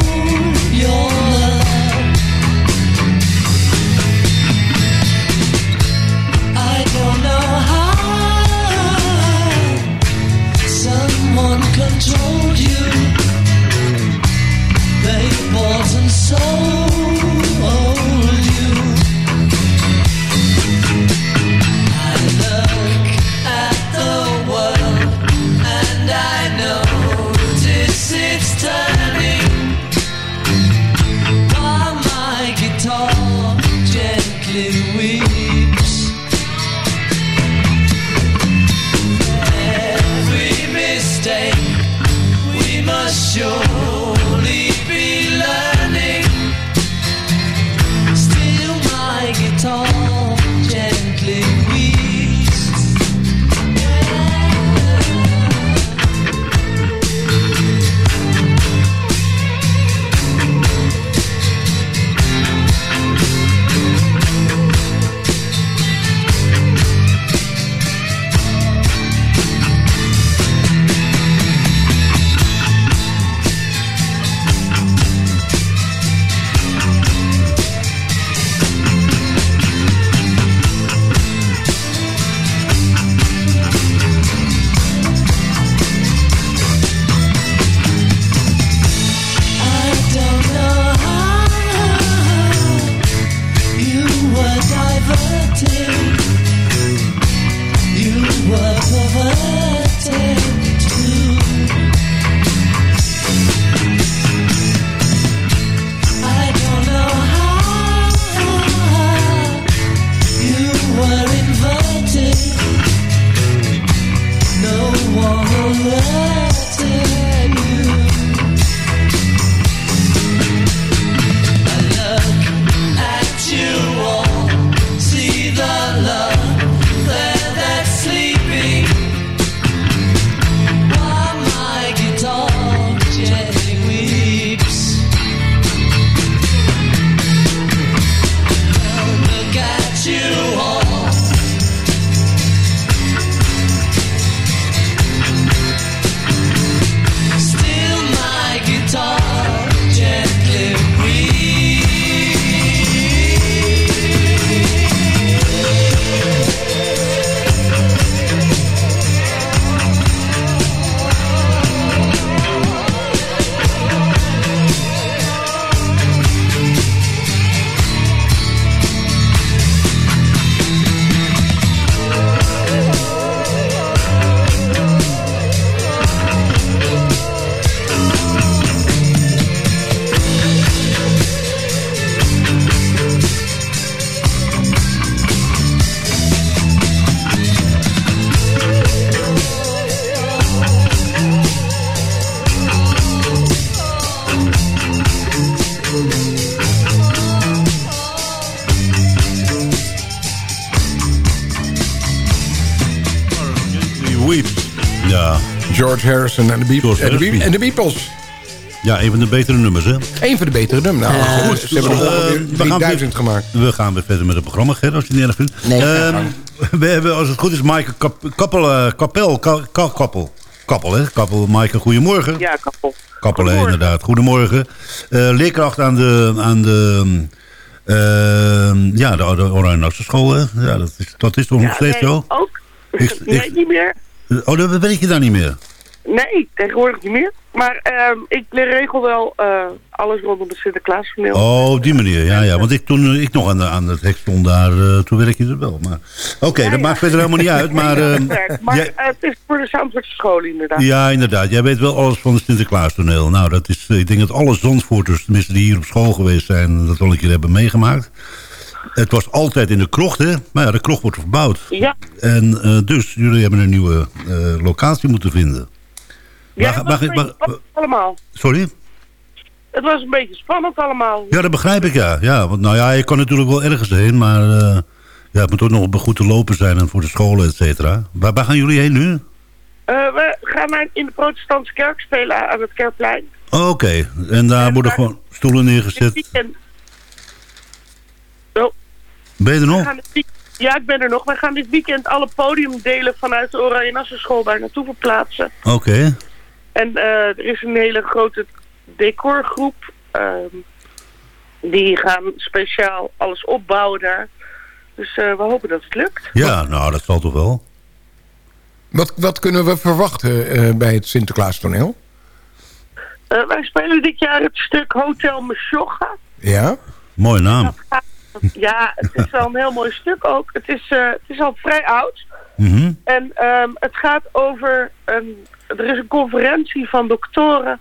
S5: George Harrison en de Beatles. En de, Be- en de Beatles.
S6: Ja, een van de betere nummers, hè?
S5: Een van de betere nummers. Nou, goed. Ze hebben er
S6: gaan
S5: 3000
S6: weer-
S5: gemaakt.
S6: We gaan weer verder met het programma, Ger, als je het niet erg vindt.
S5: Nee,
S6: Ehm, we hebben, als het goed is, Maaike Kap, Kappel, eh, Kapel, Ka- Ka- Kappel. Kappel, hè? Kappel, Maaike, goedemorgen.
S13: Ja.
S6: Kappel, hè, inderdaad. Goedemorgen. Eh, leerkracht aan de... Aan de ehm, ja, de, de Oranje Nassenschool, hè? Ja, dat is, dat is toch nog
S13: Ja,
S6: steeds
S13: nee,
S6: zo?
S13: ook.
S6: Ik-
S13: nee,
S6: ik-
S13: niet meer.
S6: Oh, dat weet je daar niet meer.
S13: Nee, tegenwoordig niet meer. Maar ehm, ik regel wel eh, alles rondom het Sinterklaastoneel.
S6: Oh, op die manier, ja, ja. Want ik, toen ik nog aan, de, aan het hek stond daar, eh, toen werk je er wel. Maar Oké, dat maakt verder helemaal niet uit. Maar, ehm, [LAUGHS]
S13: maar
S6: jij-
S13: eh, het is voor de Zandvoortse school inderdaad.
S6: ja, inderdaad. Jij weet wel alles van het Sinterklaastoneel. Nou, dat is, eh, ik denk dat alle Zandvoorters, tenminste die hier op school geweest zijn, dat al een keer hebben meegemaakt. Het was altijd in de krocht, hè? Maar ja, de krocht wordt verbouwd.
S13: Ja.
S6: En eh, dus, jullie hebben een nieuwe eh, locatie moeten vinden.
S13: Ja, allemaal.
S6: Sorry?
S13: Het was een beetje spannend allemaal.
S6: Ja, dat begrijp ik, ja. ja want nou ja, je kan natuurlijk wel ergens heen, maar eh, ja, het moet ook nog goed te lopen zijn en voor de scholen, et cetera. Waar, waar gaan jullie heen nu?
S13: Eh, we gaan naar, in de protestantse kerk spelen aan het Kerkplein.
S6: Oh, Oké, en daar worden gewoon stoelen neergezet.
S13: Oh,
S6: Ben je er nog?
S13: Ja, ik ben er nog. We gaan dit weekend alle podiumdelen vanuit de Oranje Nassenschool daar naartoe verplaatsen.
S6: Oké.
S13: En eh, er is een hele grote decorgroep. ehm, die gaan speciaal alles opbouwen daar. Dus eh, we hopen dat het lukt.
S6: Ja, nou, dat zal toch wel.
S5: Wat, wat kunnen we verwachten eh, bij het Sinterklaastoneel?
S13: Eh, wij spelen dit jaar het stuk Hotel Mesjogga.
S5: Ja?
S6: Mooie naam.
S13: Ja, het is wel een heel mooi stuk ook. Het is, eh, het is al vrij oud.
S6: Mhm.
S13: En ehm, het gaat over een... Er is een conferentie van doktoren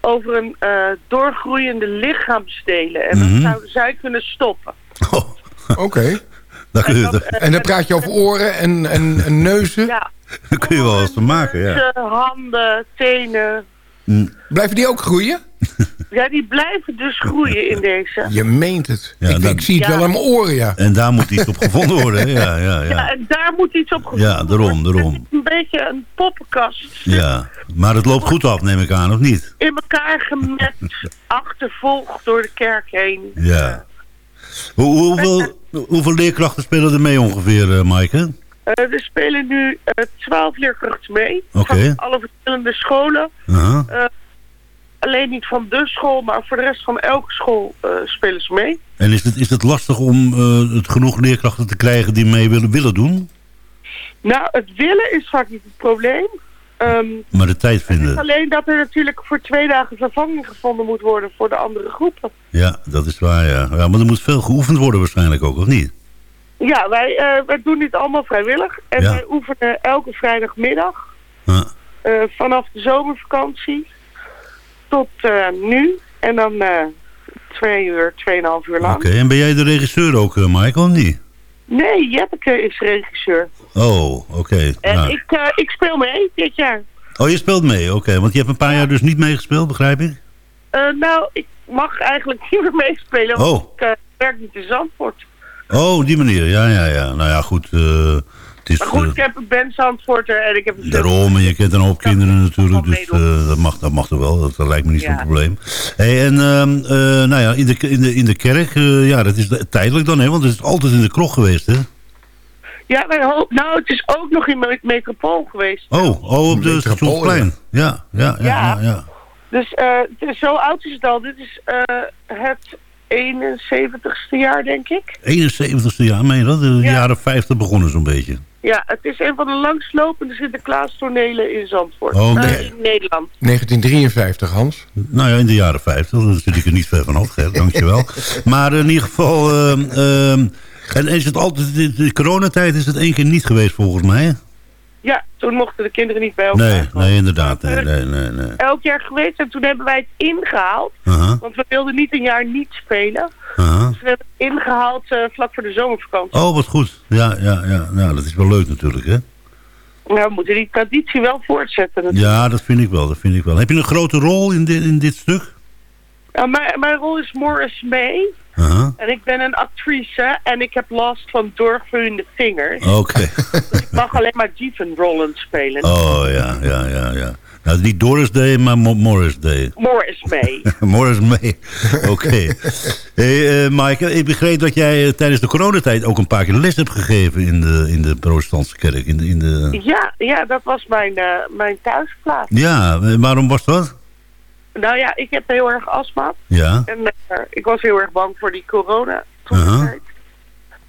S13: over een eh, doorgroeiende lichaamsdelen. En
S5: Mhm.
S13: dat zouden zij kunnen stoppen. [LAUGHS]
S5: Oké. [LAUGHS]
S6: Dan kun je,
S5: En dan praat je over oren en, en, en neuzen?
S13: Ja. [LAUGHS]
S6: daar kun je wel eens van maken, ja.
S13: Dus, eh, handen, tenen.
S5: Blijven die ook groeien? [LAUGHS]
S13: Ja, die blijven dus groeien in deze.
S5: Je meent het.
S6: Ja,
S5: ik,
S6: dat-
S5: ik zie het
S13: Ja.
S5: wel aan mijn oren, ja.
S6: En daar moet iets op gevonden worden? Ja, ja,
S13: Ja,
S6: ja.
S13: en daar moet iets op gevonden
S6: Ja, daarom, daarom.
S13: Een beetje een poppenkast
S6: Ja, maar het loopt goed af, neem ik aan, of niet?
S13: in elkaar gemet, [LAUGHS] achtervolgd door de kerk heen.
S6: Ja. Hoe, hoeveel, hoeveel leerkrachten spelen er mee ongeveer, eh Maaike?
S13: Eh, er spelen nu eh, twaalf leerkrachten mee. Van alle verschillende scholen.
S6: Aha.
S13: Eh, alleen niet van de school, maar voor de rest van elke school eh, spelen ze mee.
S6: En is het, is het lastig om eh, het genoeg leerkrachten te krijgen die mee willen, willen doen?
S13: Nou, het willen is vaak niet het probleem. Ehm,
S6: Maar de tijd vinden.
S13: alleen dat er natuurlijk voor twee dagen vervanging gevonden moet worden voor de andere groepen.
S6: Ja, dat is waar, ja. ja. Maar er moet veel geoefend worden waarschijnlijk ook, of niet?
S13: Ja, wij, eh, wij doen dit allemaal vrijwillig. En
S6: Ja.
S13: wij oefenen elke vrijdagmiddag
S6: Ja.
S13: vanaf de zomervakantie tot eh, nu. En dan eh, twee uur, tweeënhalf uur lang.
S6: Oké, en ben jij de regisseur ook, eh, Michael, of niet?
S13: Nee, Jeppeke is regisseur.
S6: Oh, oké.
S13: En
S6: Nou.
S13: ik, ik speel mee dit jaar.
S6: Oh, je speelt mee, oké. Want je hebt een paar jaar dus niet meegespeeld, begrijp ik?
S13: Nou, ik mag eigenlijk [LAUGHS] niet meer meespelen, want
S6: Oh.
S13: ik werk niet in Zandvoort.
S6: Oh, die manier, ja, ja, ja. Nou ja, goed. Het is
S13: Maar goed,
S6: eh,
S13: ik heb, ik ben Zandvoorter en ik heb... een
S6: daarom, en je kent een hoop kinderen natuurlijk, dus eh, dat, mag, dat mag toch wel. Dat, dat lijkt me niet zo'n probleem. Hey, en ehm, eh, nou ja, in de, in de, in de kerk, eh, ja, dat is tijdelijk dan, hè? Want het is altijd in de kroeg geweest, hè?
S13: Ja, ho- nou, het is ook nog in Me- Metropool geweest.
S6: Oh, oh op de Stationsplein. Ja, ja, ja, ja.
S13: Ja.
S6: ja.
S13: Dus eh, is, zo oud is het al. Dit is eh, het 71ste jaar, denk ik.
S6: 71ste jaar, meen je dat? De jaren 50 begonnen zo'n beetje.
S13: Ja, het is een van de langslopende Sinterklaas-tonelen in Zandvoort.
S6: Oh,
S13: Eh,
S6: nee.
S13: in Nederland.
S5: 1953, Hans.
S6: Nou ja, in de jaren 50. Dan zit ik er niet ver vanaf, Gert, dankjewel. [LAUGHS] maar in ieder geval... ehm, ehm, en is het altijd... De, de coronatijd is het één keer niet geweest, volgens mij.
S13: Ja, toen mochten de kinderen niet bij elkaar.
S6: Nee, nee, inderdaad. Nee, nee, nee, nee.
S13: Elk jaar geweest en toen hebben wij het ingehaald.
S6: Aha,
S13: Want we wilden niet een jaar niet spelen.
S6: aha.
S13: Dus we hebben het ingehaald eh, vlak voor de zomervakantie.
S6: Oh, wat goed. Ja, ja, ja. Nou, dat is wel leuk natuurlijk, hè?
S13: Nou, we moeten die traditie wel voortzetten. natuurlijk.
S6: Ja, dat vind ik wel, dat vind ik wel. Heb je een grote rol in dit, in dit stuk?
S13: Ja, mijn, mijn rol is Morris May. En ik ben een actrice en ik heb last van doorgroeiende vingers.
S6: Oké. [LAUGHS]
S13: Ik mag alleen maar dievenrollen spelen.
S6: Oh, ja, ja, ja, ja. Nou, niet Doris Day, maar Mo- Morris Day.
S13: Morris mee. [LAUGHS]
S6: Morris mee. Oké. Hey, eh, Maaike, ik begreep dat jij eh, tijdens de coronatijd ook een paar keer les hebt gegeven in de, in de protestantse kerk. In de, in de...
S13: Ja, ja, dat was mijn, eh, mijn thuisplaats.
S6: Ja, waarom was dat?
S13: Nou ja, ik heb heel erg astma.
S6: Ja.
S13: En eh, ik was heel erg bang voor die corona.
S6: Aha.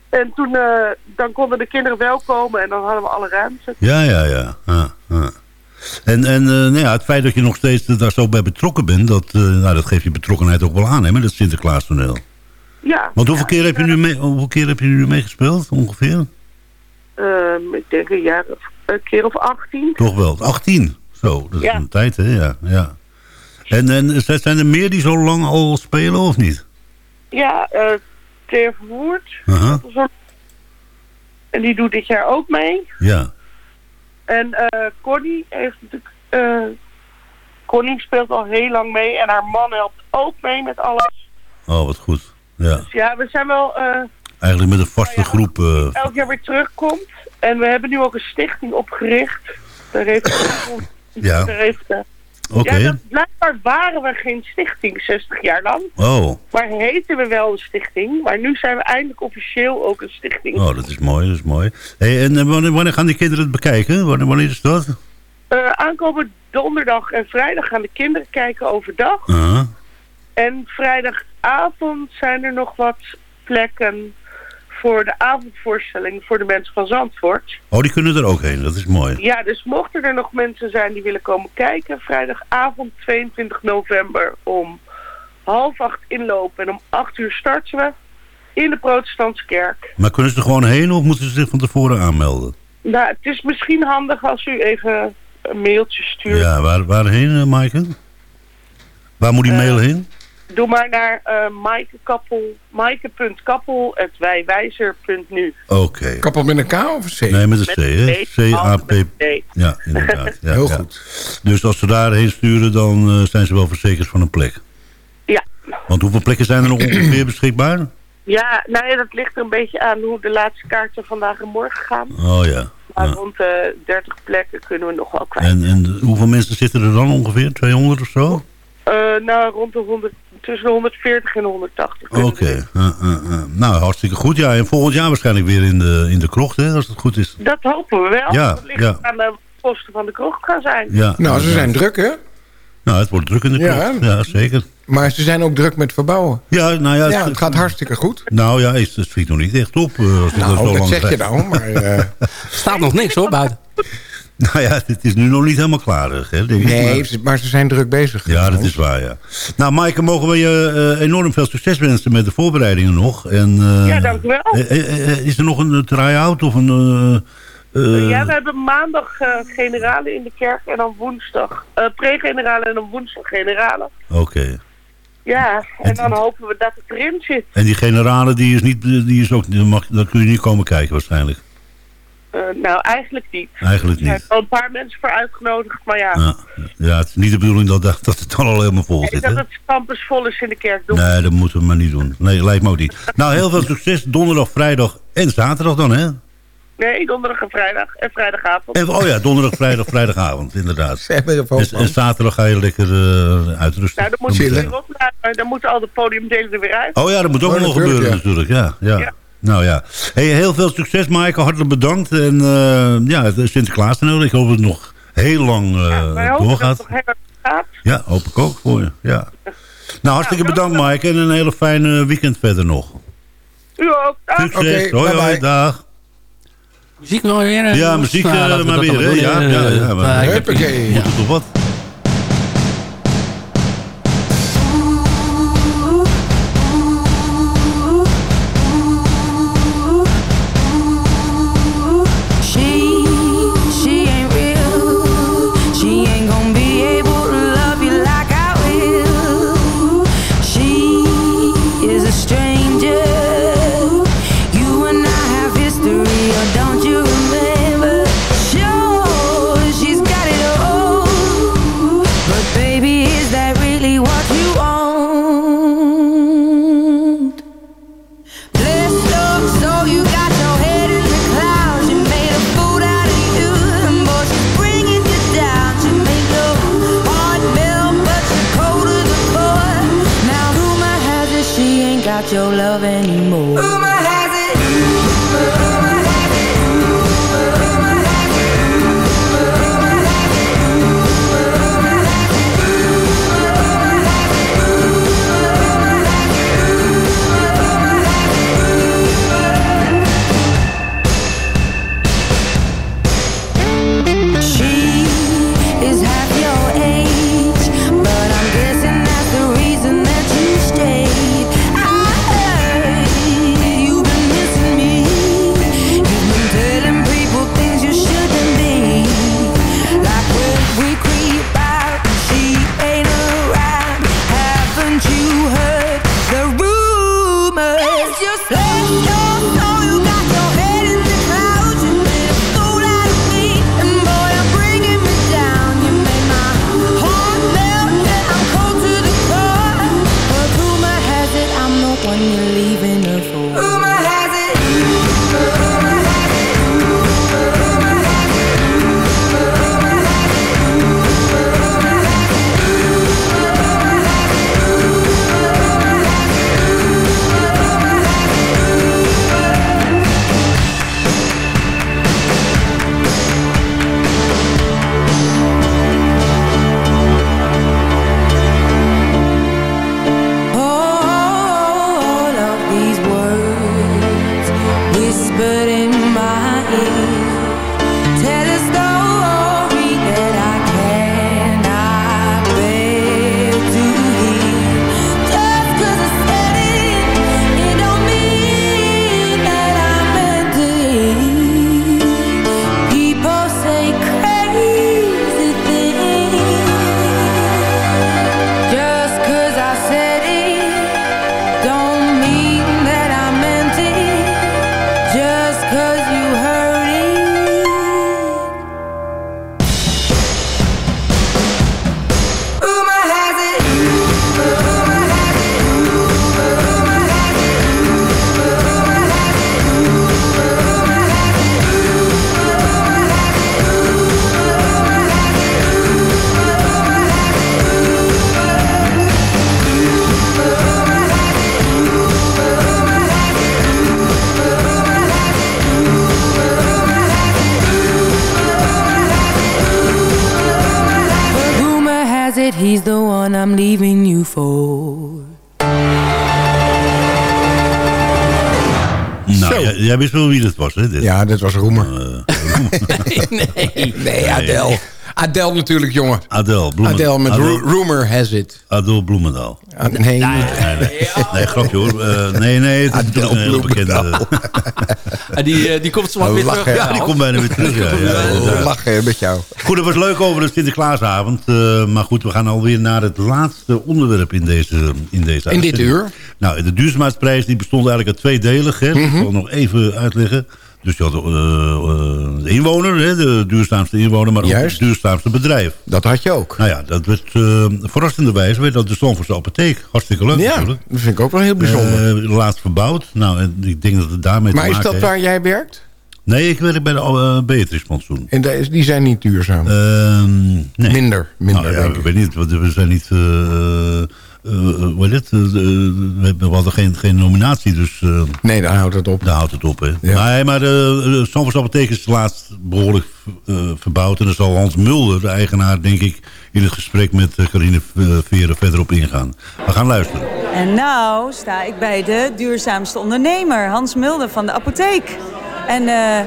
S13: En toen eh, dan konden de kinderen wel komen en dan hadden we alle ruimte.
S6: Ja, ja, ja. En, en eh, nou ja, het feit dat je nog steeds daar zo bij betrokken bent, dat, nou, dat geeft je betrokkenheid ook wel aan, hè, met het Sinterklaas toneel.
S13: Ja.
S6: Want hoeveel, keer heb je nu mee, hoeveel keer heb je nu meegespeeld, ongeveer?
S13: Ehm, ik denk een jaar of een keer of 18.
S6: Toch wel, 18. Zo, dat is een tijd, hè, ja. ja. En, en zijn er meer die zo lang al spelen, of niet?
S13: Ja, eh.
S6: Aha.
S13: Dat is een- En die doet dit jaar ook mee.
S6: Ja.
S13: En eh Connie heeft natuurlijk... eh Connie speelt al heel lang mee en haar man helpt ook mee met alles.
S6: Oh, wat goed. Ja.
S13: Dus ja, we zijn wel eh,
S6: Eigenlijk met een vaste groep. eh,
S13: elk jaar weer terugkomt. En we hebben nu ook een stichting opgericht. Daar heeft...
S6: Ja.
S13: Daar heeft Ja, blijkbaar waren we geen stichting 60 jaar lang.
S6: Oh.
S13: Maar heten we wel een stichting. Maar nu zijn we eindelijk officieel ook een stichting.
S6: oh, dat is mooi, dat is mooi. Hey, en eh, wanneer, wanneer gaan die kinderen het bekijken? Wanneer, wanneer is dat?
S13: Eh, aankomende donderdag en vrijdag gaan de kinderen kijken overdag. En vrijdagavond zijn er nog wat plekken voor de avondvoorstelling voor de mensen van Zandvoort.
S6: Oh, die kunnen er ook heen, dat is mooi.
S13: Ja, dus mochten er nog mensen zijn die willen komen kijken, vrijdagavond 22 november om half acht inlopen en om acht uur starten we in de protestantse kerk.
S6: Maar kunnen ze er gewoon heen of moeten ze zich van tevoren aanmelden?
S13: Nou, het is misschien handig als u even een mailtje stuurt.
S6: Ja, waar, waarheen, uh, Maaike? Waar moet die mail heen?
S13: Doe maar naar uh, maaike.kappel, maaike.kappel.wijwijzer.nu.
S6: Oké.
S5: Kappel met een K of een C?
S6: Nee, met een C,
S13: Met
S6: hè?
S13: een C, een C.
S6: Ja, inderdaad. [LAUGHS] Ja,
S5: Heel
S6: ja.
S5: goed.
S6: Dus als ze daarheen sturen, dan eh, zijn ze wel verzekerd van een plek.
S13: Ja.
S6: Want hoeveel plekken zijn er nog ongeveer beschikbaar?
S13: Ja, nou ja, dat ligt er een beetje aan hoe de laatste kaarten vandaag en morgen gaan.
S6: Oh ja.
S13: Maar
S6: Ja.
S13: rond de 30 plekken kunnen we nog wel kwijt.
S6: En, en hoeveel mensen zitten er dan ongeveer? 200 of zo?
S13: Eh, nou, rond de 100, tussen de 140 en de 180.
S6: Oké. Uh, uh, uh. Nou, hartstikke goed. Ja, en volgend jaar waarschijnlijk weer in de, in de krocht, hè, als het goed is.
S13: Dat hopen we wel.
S6: Ja,
S13: dat ligt
S6: ja.
S13: aan de kosten van de krocht gaan zijn.
S6: Ja,
S5: Nou, ze zijn druk, hè?
S6: Nou, het wordt druk in de krocht. Ja, zeker.
S5: Maar ze zijn ook druk met verbouwen.
S6: Ja, nou ja,
S5: Ja,
S6: het,
S5: het gaat hartstikke goed.
S6: nou ja, het, het schiet nog niet echt op. eh, als het er zo
S5: Nou, dat
S6: lang
S5: zeg je nou, maar... eh, [LAUGHS]
S7: Staat nog niks hoor buiten. [LAUGHS] [LAUGHS]
S6: Nou ja, het is nu nog niet helemaal klaar, hè, denk ik.
S5: nee,
S6: Maar-
S5: ze- maar ze zijn druk bezig.
S6: Ja, dat is waar, ja. Nou, Maaike, mogen we je eh, enorm veel succes wensen met de voorbereidingen nog. En, eh,
S13: Ja, dank u wel.
S6: eh, is er nog een try-out of een...
S13: ja, we hebben maandag eh, generalen in de kerk en dan woensdag uh, pre-generalen en dan woensdag generalen.
S6: Oké.
S13: Ja, en dan hopen we dat het erin zit.
S6: En die generale, die is, niet, die is ook, die mag, daar kun je niet komen kijken waarschijnlijk.
S13: Uh, nou, eigenlijk niet.
S6: Eigenlijk
S13: Er zijn
S6: niet.
S13: wel een paar mensen voor uitgenodigd, maar ja.
S6: Ja, ja, het is niet de bedoeling dat, dat dat het dan al helemaal vol
S13: Nee,
S6: zit,
S13: dat
S6: hè?
S13: het campus vol is in de kerk. Doen.
S6: Nee, dat moeten we maar niet doen. Nee, lijkt me ook niet. Nou, heel veel succes. Donderdag, vrijdag en zaterdag dan, hè?
S13: Nee, donderdag en vrijdag. En vrijdagavond.
S6: En, oh ja, donderdag, vrijdag, vrijdagavond, inderdaad.
S5: Zeg maar
S6: En,
S5: op,
S6: en zaterdag ga je lekker eh, uitrusten.
S13: Nou, dan moeten,
S6: Dan
S13: we
S6: moet-
S13: weer opnemen. dan moeten al de podiumdelen er weer uit.
S6: Oh ja, dat moet ook
S5: Oh,
S6: nog gebeuren natuurlijk. Ja, ja.
S13: Ja.
S6: Nou ja. Hey, heel veel succes, Maaike. Hartelijk bedankt. En eh, ja, Sinterklaas Ik hoop dat het nog heel lang eh, doorgaat. Ja, hoop ik ook voor je. Ja. Nou, hartstikke bedankt, Maaike. En een hele fijne weekend verder nog.
S13: U ook. Dag.
S6: Succes.
S5: Oké,
S6: hoi, hoi, dag.
S7: Muziek nog weer?
S6: Ja, muziek
S7: Nou,
S6: eh, maar weer. Ja, ja, ja.
S5: Huppakee.
S7: ja.
S6: Jij, wist wel wie dat was, hè? Dit.
S5: Ja, dit was Roemer. [LAUGHS]
S11: nee.
S5: Nee, Adele. Adele natuurlijk, jongen.
S6: Adele, Bloemendaal.
S5: Adele met Ru- Rumor Has It.
S6: Adele Bloemendaal.
S5: Ah, nee,
S6: Nee, nee, nee, grapje hoor. Eh, nee, nee, het is een heel bekende...
S11: En [LAUGHS] die, eh, die komt zo maar weer
S5: Lachen.
S11: terug.
S6: Ja, die komt bijna weer terug. Ja, ja,
S5: Oh, lachen met jou.
S6: Goed, het was leuk over de Sinterklaasavond. eh, maar goed, we gaan alweer naar het laatste onderwerp in deze In, deze
S5: In dit
S6: uitzending.
S5: uur?
S6: Nou, de duurzaamheidsprijs die bestond eigenlijk uit tweedelig. Hè.
S5: Mhm.
S6: Ik zal nog even uitleggen. Dus je had eh, eh, de inwoner, hè, de duurzaamste inwoner, maar ook het duurzaamste bedrijf.
S5: Dat had je ook.
S6: Nou ja, dat werd uh, verrassende wijze werd dat de Stamfordse apotheek. Hartstikke leuk
S5: Ja,
S6: natuurlijk.
S5: dat vind ik ook wel heel bijzonder.
S6: Uh, laatst verbouwd. Nou, en ik denk dat het daarmee
S5: maar
S6: te
S5: is
S6: maken
S5: dat
S6: heeft.
S5: waar jij werkt?
S6: Nee, ik werk bij de uh, Beatrice Plantsoen.
S5: En die zijn niet duurzaam?
S6: Ehm, nee.
S5: Minder, minder
S6: nou, ja,
S5: denk ik.
S6: ik weet niet, we zijn niet... Uh, uh, hoe heet het? Uh, we, hadden geen, geen nominatie, dus... Uh,
S5: nee, daar houdt het op.
S6: Daar houdt het op, hè.
S5: Ja.
S6: Nee, maar apotheek is laatst behoorlijk uh, verbouwd. En dan zal Hans Mulder, de eigenaar, denk ik... in het gesprek met uh, Carine Veren verder op ingaan. We gaan luisteren.
S10: En nou sta ik bij de duurzaamste ondernemer, Hans Mulder van de apotheek. En uh,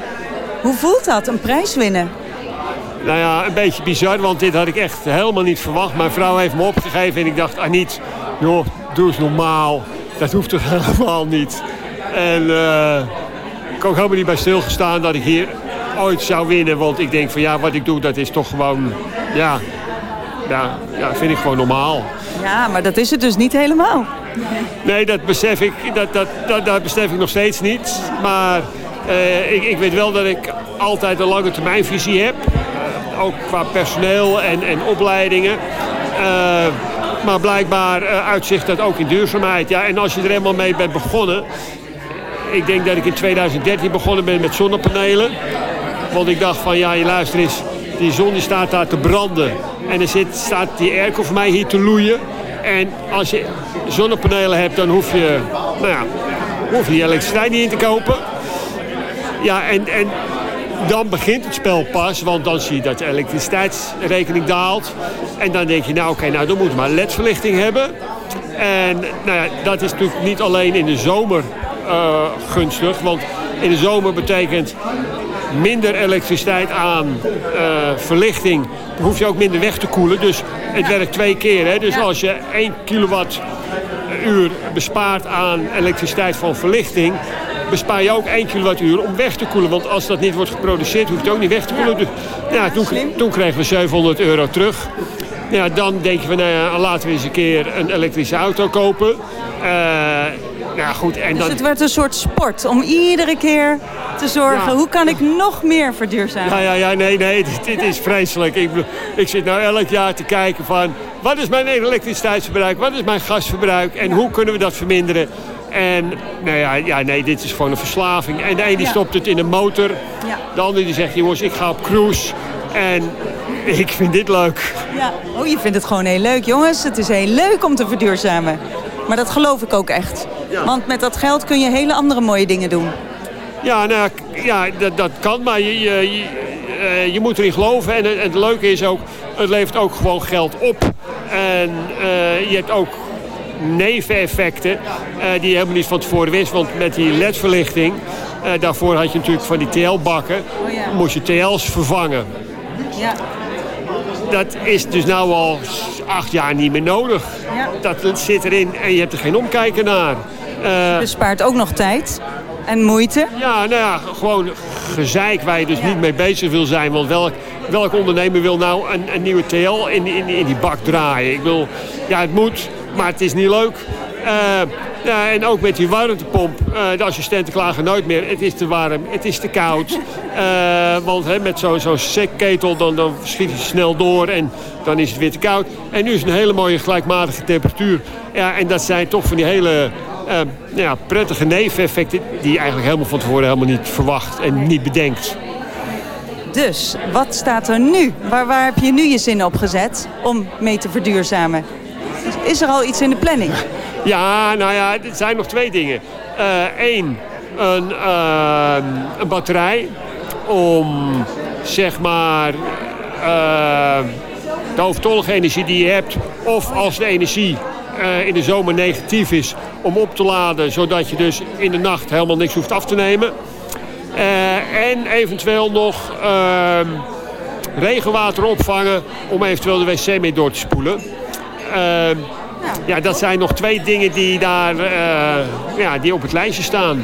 S10: hoe voelt dat, een prijs winnen?
S14: Nou ja, een beetje bizar, want dit had ik echt helemaal niet verwacht. Mijn vrouw heeft me opgegeven en ik dacht, Aniet, joh, doe eens normaal. Dat hoeft toch [LAUGHS] helemaal niet. En uh, ik heb ook helemaal niet bij stilgestaan dat ik hier ooit zou winnen. Want ik denk van ja, wat ik doe, dat is toch gewoon, ja, ja, ja vind ik gewoon normaal.
S10: Ja, maar dat is het dus niet helemaal.
S14: Nee, dat besef ik, dat, dat, dat, dat besef ik nog steeds niet. Maar uh, ik, ik weet wel dat ik altijd een lange termijnvisie heb ook qua personeel en, en opleidingen. Uh, maar blijkbaar uh, uitzicht dat ook in duurzaamheid. Ja, en als je er helemaal mee bent begonnen... Ik denk dat ik in 2013 begonnen ben met zonnepanelen. Want ik dacht van, ja, je luister eens... Die zon die staat daar te branden. En er zit, staat die airco voor mij hier te loeien. En als je zonnepanelen hebt, dan hoef je nou ja, hoef je die elektriciteit niet in te kopen. Ja, en, en dan begint het spel pas, want dan zie je dat de elektriciteitsrekening daalt. En dan denk je, nou oké, nou dan moeten we maar ledverlichting hebben. En nou ja, dat is natuurlijk niet alleen in de zomer eh, gunstig, want in de zomer betekent minder elektriciteit aan eh, verlichting. Dan hoef je ook minder weg te koelen, dus het werkt twee keer. Hè? Dus als je 1 kilowattuur bespaart aan elektriciteit van verlichting bespaar je ook 1 kilowattuur om weg te koelen. Want als dat niet wordt geproduceerd, hoeft het ook niet weg te koelen. Dus, ja, toen, toen kregen we 700 euro terug. Ja, dan denken we, nou ja, laten we eens een keer een elektrische auto kopen. Eh, ja, goed, en
S10: Dus
S14: dan...
S10: het werd een soort sport om iedere keer te zorgen... hoe kan ik nog meer verduurzamen?
S14: Ja, ja, ja, nee, nee, dit, dit is vreselijk. Ik, ik zit nou elk jaar te kijken van... wat is mijn elektriciteitsverbruik, wat is mijn gasverbruik... en hoe kunnen we dat verminderen? En nou ja, ja, nee, dit is gewoon een verslaving. En de een die
S10: Ja.
S14: stopt het in de motor.
S10: Ja.
S14: De ander die zegt, jongens, ik ga op cruise. En [LAUGHS] ik vind dit leuk.
S10: Ja. Oh, je vindt het gewoon heel leuk. Jongens, het is heel leuk om te verduurzamen. Maar dat geloof ik ook echt. Want met dat geld kun je hele andere mooie dingen doen.
S14: Ja, nou, ja, dat, dat kan, maar je, je, je, eh, je moet erin geloven. En, het- en het leuke is ook, het levert ook gewoon geld op. En eh, je hebt ook neveneffecten eh, die je helemaal niet van tevoren wist. Want met die ledverlichting, eh, daarvoor had je natuurlijk van die TL-bakken, moest je TL's vervangen.
S10: Ja.
S14: Dat is dus nou al acht jaar niet meer nodig. Dat zit erin en je hebt er geen omkijken naar. Eh,
S10: Bespaart ook nog tijd en moeite.
S14: ja, nou ja, gewoon gezeik waar je dus niet mee bezig wil zijn. Want welk, welk ondernemer wil nou een, een nieuwe TL in, in, in die bak draaien? Ik wil, ja, het moet, maar het is niet leuk. Eh, ja, en ook met die warmtepomp. eh, de assistenten klagen nooit meer. Het is te warm, het is te koud. Eh, want hè, met zo'n zo'n sekketel dan, dan schiet het snel door en dan is het weer te koud. En nu is een hele mooie gelijkmatige temperatuur. Ja, en dat zijn toch van die hele eh, ja, prettige neveneffecten... die je eigenlijk helemaal van tevoren helemaal niet verwacht en niet bedenkt.
S10: Dus, wat staat er nu? Waar, waar heb je nu je zin op gezet om mee te verduurzamen? Is er al iets in de planning?
S14: Ja, nou ja, het zijn nog twee dingen. Eén, een, eh, een batterij om zeg maar eh, de overtollige energie die je hebt... of als de energie eh, in de zomer negatief is, om op te laden... zodat je dus in de nacht helemaal niks hoeft af te nemen. Eh, en eventueel nog ehm, regenwater opvangen om eventueel de wc mee door te spoelen. Ehm, ja, dat zijn nog twee dingen die daar eh, ja, die op het lijstje staan.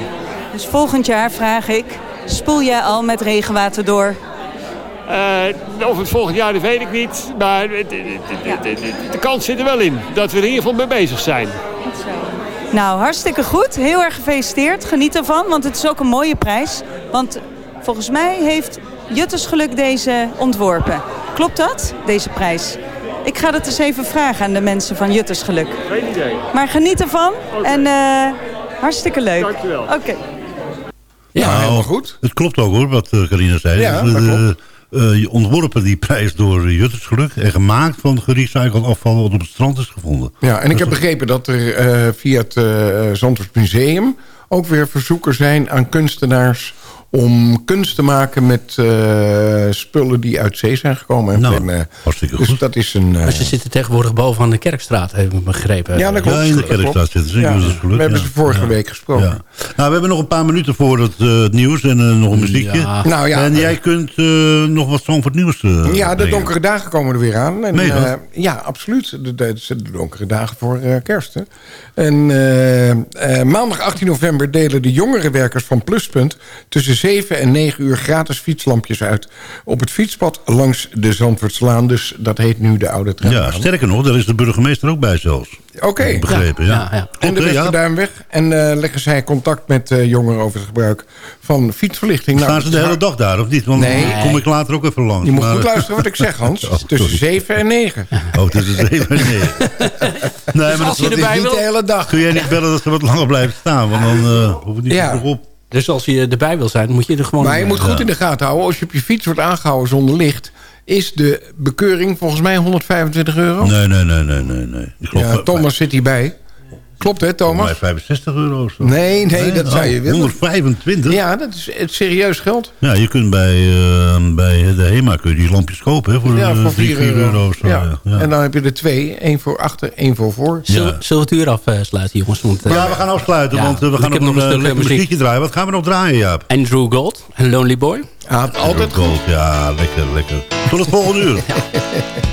S10: Dus volgend jaar vraag ik, spoel jij al met regenwater door?
S14: Eh, of het volgend jaar, dat weet ik niet. Maar het- het- het- de kans zit er wel in dat we er in ieder geval mee bezig zijn.
S10: Nou, hartstikke goed. Heel erg gefeliciteerd. Geniet ervan, want het is ook een mooie prijs. Want volgens mij heeft Juttersgeluk deze ontworpen. Klopt dat, deze prijs? Ik ga dat eens even vragen aan de mensen van Juttersgeluk.
S14: Geen idee.
S10: Maar geniet ervan en eh, hartstikke leuk.
S14: Dankjewel.
S10: Oké.
S6: Ja, helemaal
S5: goed.
S6: Het klopt ook hoor, wat eh, Carina zei.
S5: Ja,
S6: Dus,
S5: dat
S6: eh,
S5: klopt.
S6: eh, je ontworpen die prijs door uh, Juttersgeluk... en gemaakt van gerecycled afval wat op het strand is gevonden.
S5: Ja, en ik heb begrepen dat er eh, via het uh, Zandvoort Museum... ook weer verzoeken zijn aan kunstenaars... om kunst te maken met eh, spullen die uit zee zijn gekomen.
S6: Nou,
S5: en, eh,
S6: hartstikke
S5: dus
S6: goed.
S5: dat is een... eh,
S7: Maar ze zitten tegenwoordig boven aan de Kerkstraat, heb ik begrepen.
S5: Ja, dat klopt.
S6: Ja, in de kerkstraat zitten ze.
S5: Ja,
S6: Juttersgeluk,
S5: we hebben
S6: ja.
S5: ze vorige
S6: Ja.
S5: week gesproken.
S6: Ja. Nou, we hebben nog een paar minuten voor het, eh, het nieuws en eh, nog een muziekje.
S7: Ja.
S5: Nou ja,
S6: en
S5: eh,
S6: jij kunt eh, nog wat van voor het nieuws eh,
S5: Ja, de
S6: brengen.
S5: donkere dagen komen er weer aan. En, eh, ja, absoluut. De, de, de donkere dagen voor eh, kerst. hè. En eh, eh, maandag 18 november delen de jongere werkers van Pluspunt... tussen 7 en 9 uur gratis fietslampjes uit... op het fietspad langs de Zandvoortslaan. Dus dat heet nu de Oude Tram.
S6: Ja, sterker nog, daar is de burgemeester ook bij zelfs.
S5: Oké.
S6: Begrepen, ja.
S7: Ja, ja.
S5: En de
S6: ja.
S5: Westerduinweg. En eh, leggen zij contact met eh, jongeren over het gebruik van fietsverlichting. Nou,
S6: Staan ze de hele dag daar, of niet? Want
S5: Nee.
S6: dan kom ik later ook even langs.
S5: Je moet
S6: Maar-
S5: goed luisteren wat ik zeg, Hans. [LAUGHS]
S6: Oh,
S5: Tussen
S6: sorry.
S5: 7 en 9.
S6: Oh, tussen zeven en negen. [LAUGHS] Nee, maar
S7: als
S6: dat,
S7: je
S5: Dat is niet
S7: wil-
S5: de hele dag.
S6: kun jij niet bellen dat ze wat langer blijven staan? Want dan uh, hoef ik niet
S5: Ja.
S6: op.
S7: Dus als je erbij wil zijn, moet je er gewoon...
S5: Maar je moet goed in de gaten houden. Als je op je fiets wordt aangehouden zonder licht... is de bekeuring volgens mij 125 euro.
S6: Nee, nee, nee, nee, nee. nee. Ik geloof,
S5: ja, Thomas zit hierbij. Klopt hè, Thomas?
S15: 65 euro of zo.
S5: Nee, nee, dat zou je willen.
S15: 125?
S5: Ja, dat is het serieus geld.
S15: Ja, je kunt bij, eh, bij de HEMA kun je die lampjes kopen hè, voor
S5: ja, voor
S15: eh,
S5: 4 euro.
S15: of zo,
S5: ja. En dan heb je er twee. één voor achter, één voor voor.
S7: Zullen, zullen we het uur afsluiten, jongens? Ja, eh,
S15: we gaan afsluiten, want we gaan nog een,
S7: nog
S15: muziekje draaien. Wat gaan we nog draaien, Jaap?
S7: Andrew Gold, Lonely Boy.
S5: Ah, altijd
S15: Gold, ja, lekker, lekker. Tot het volgende uur. [LAUGHS]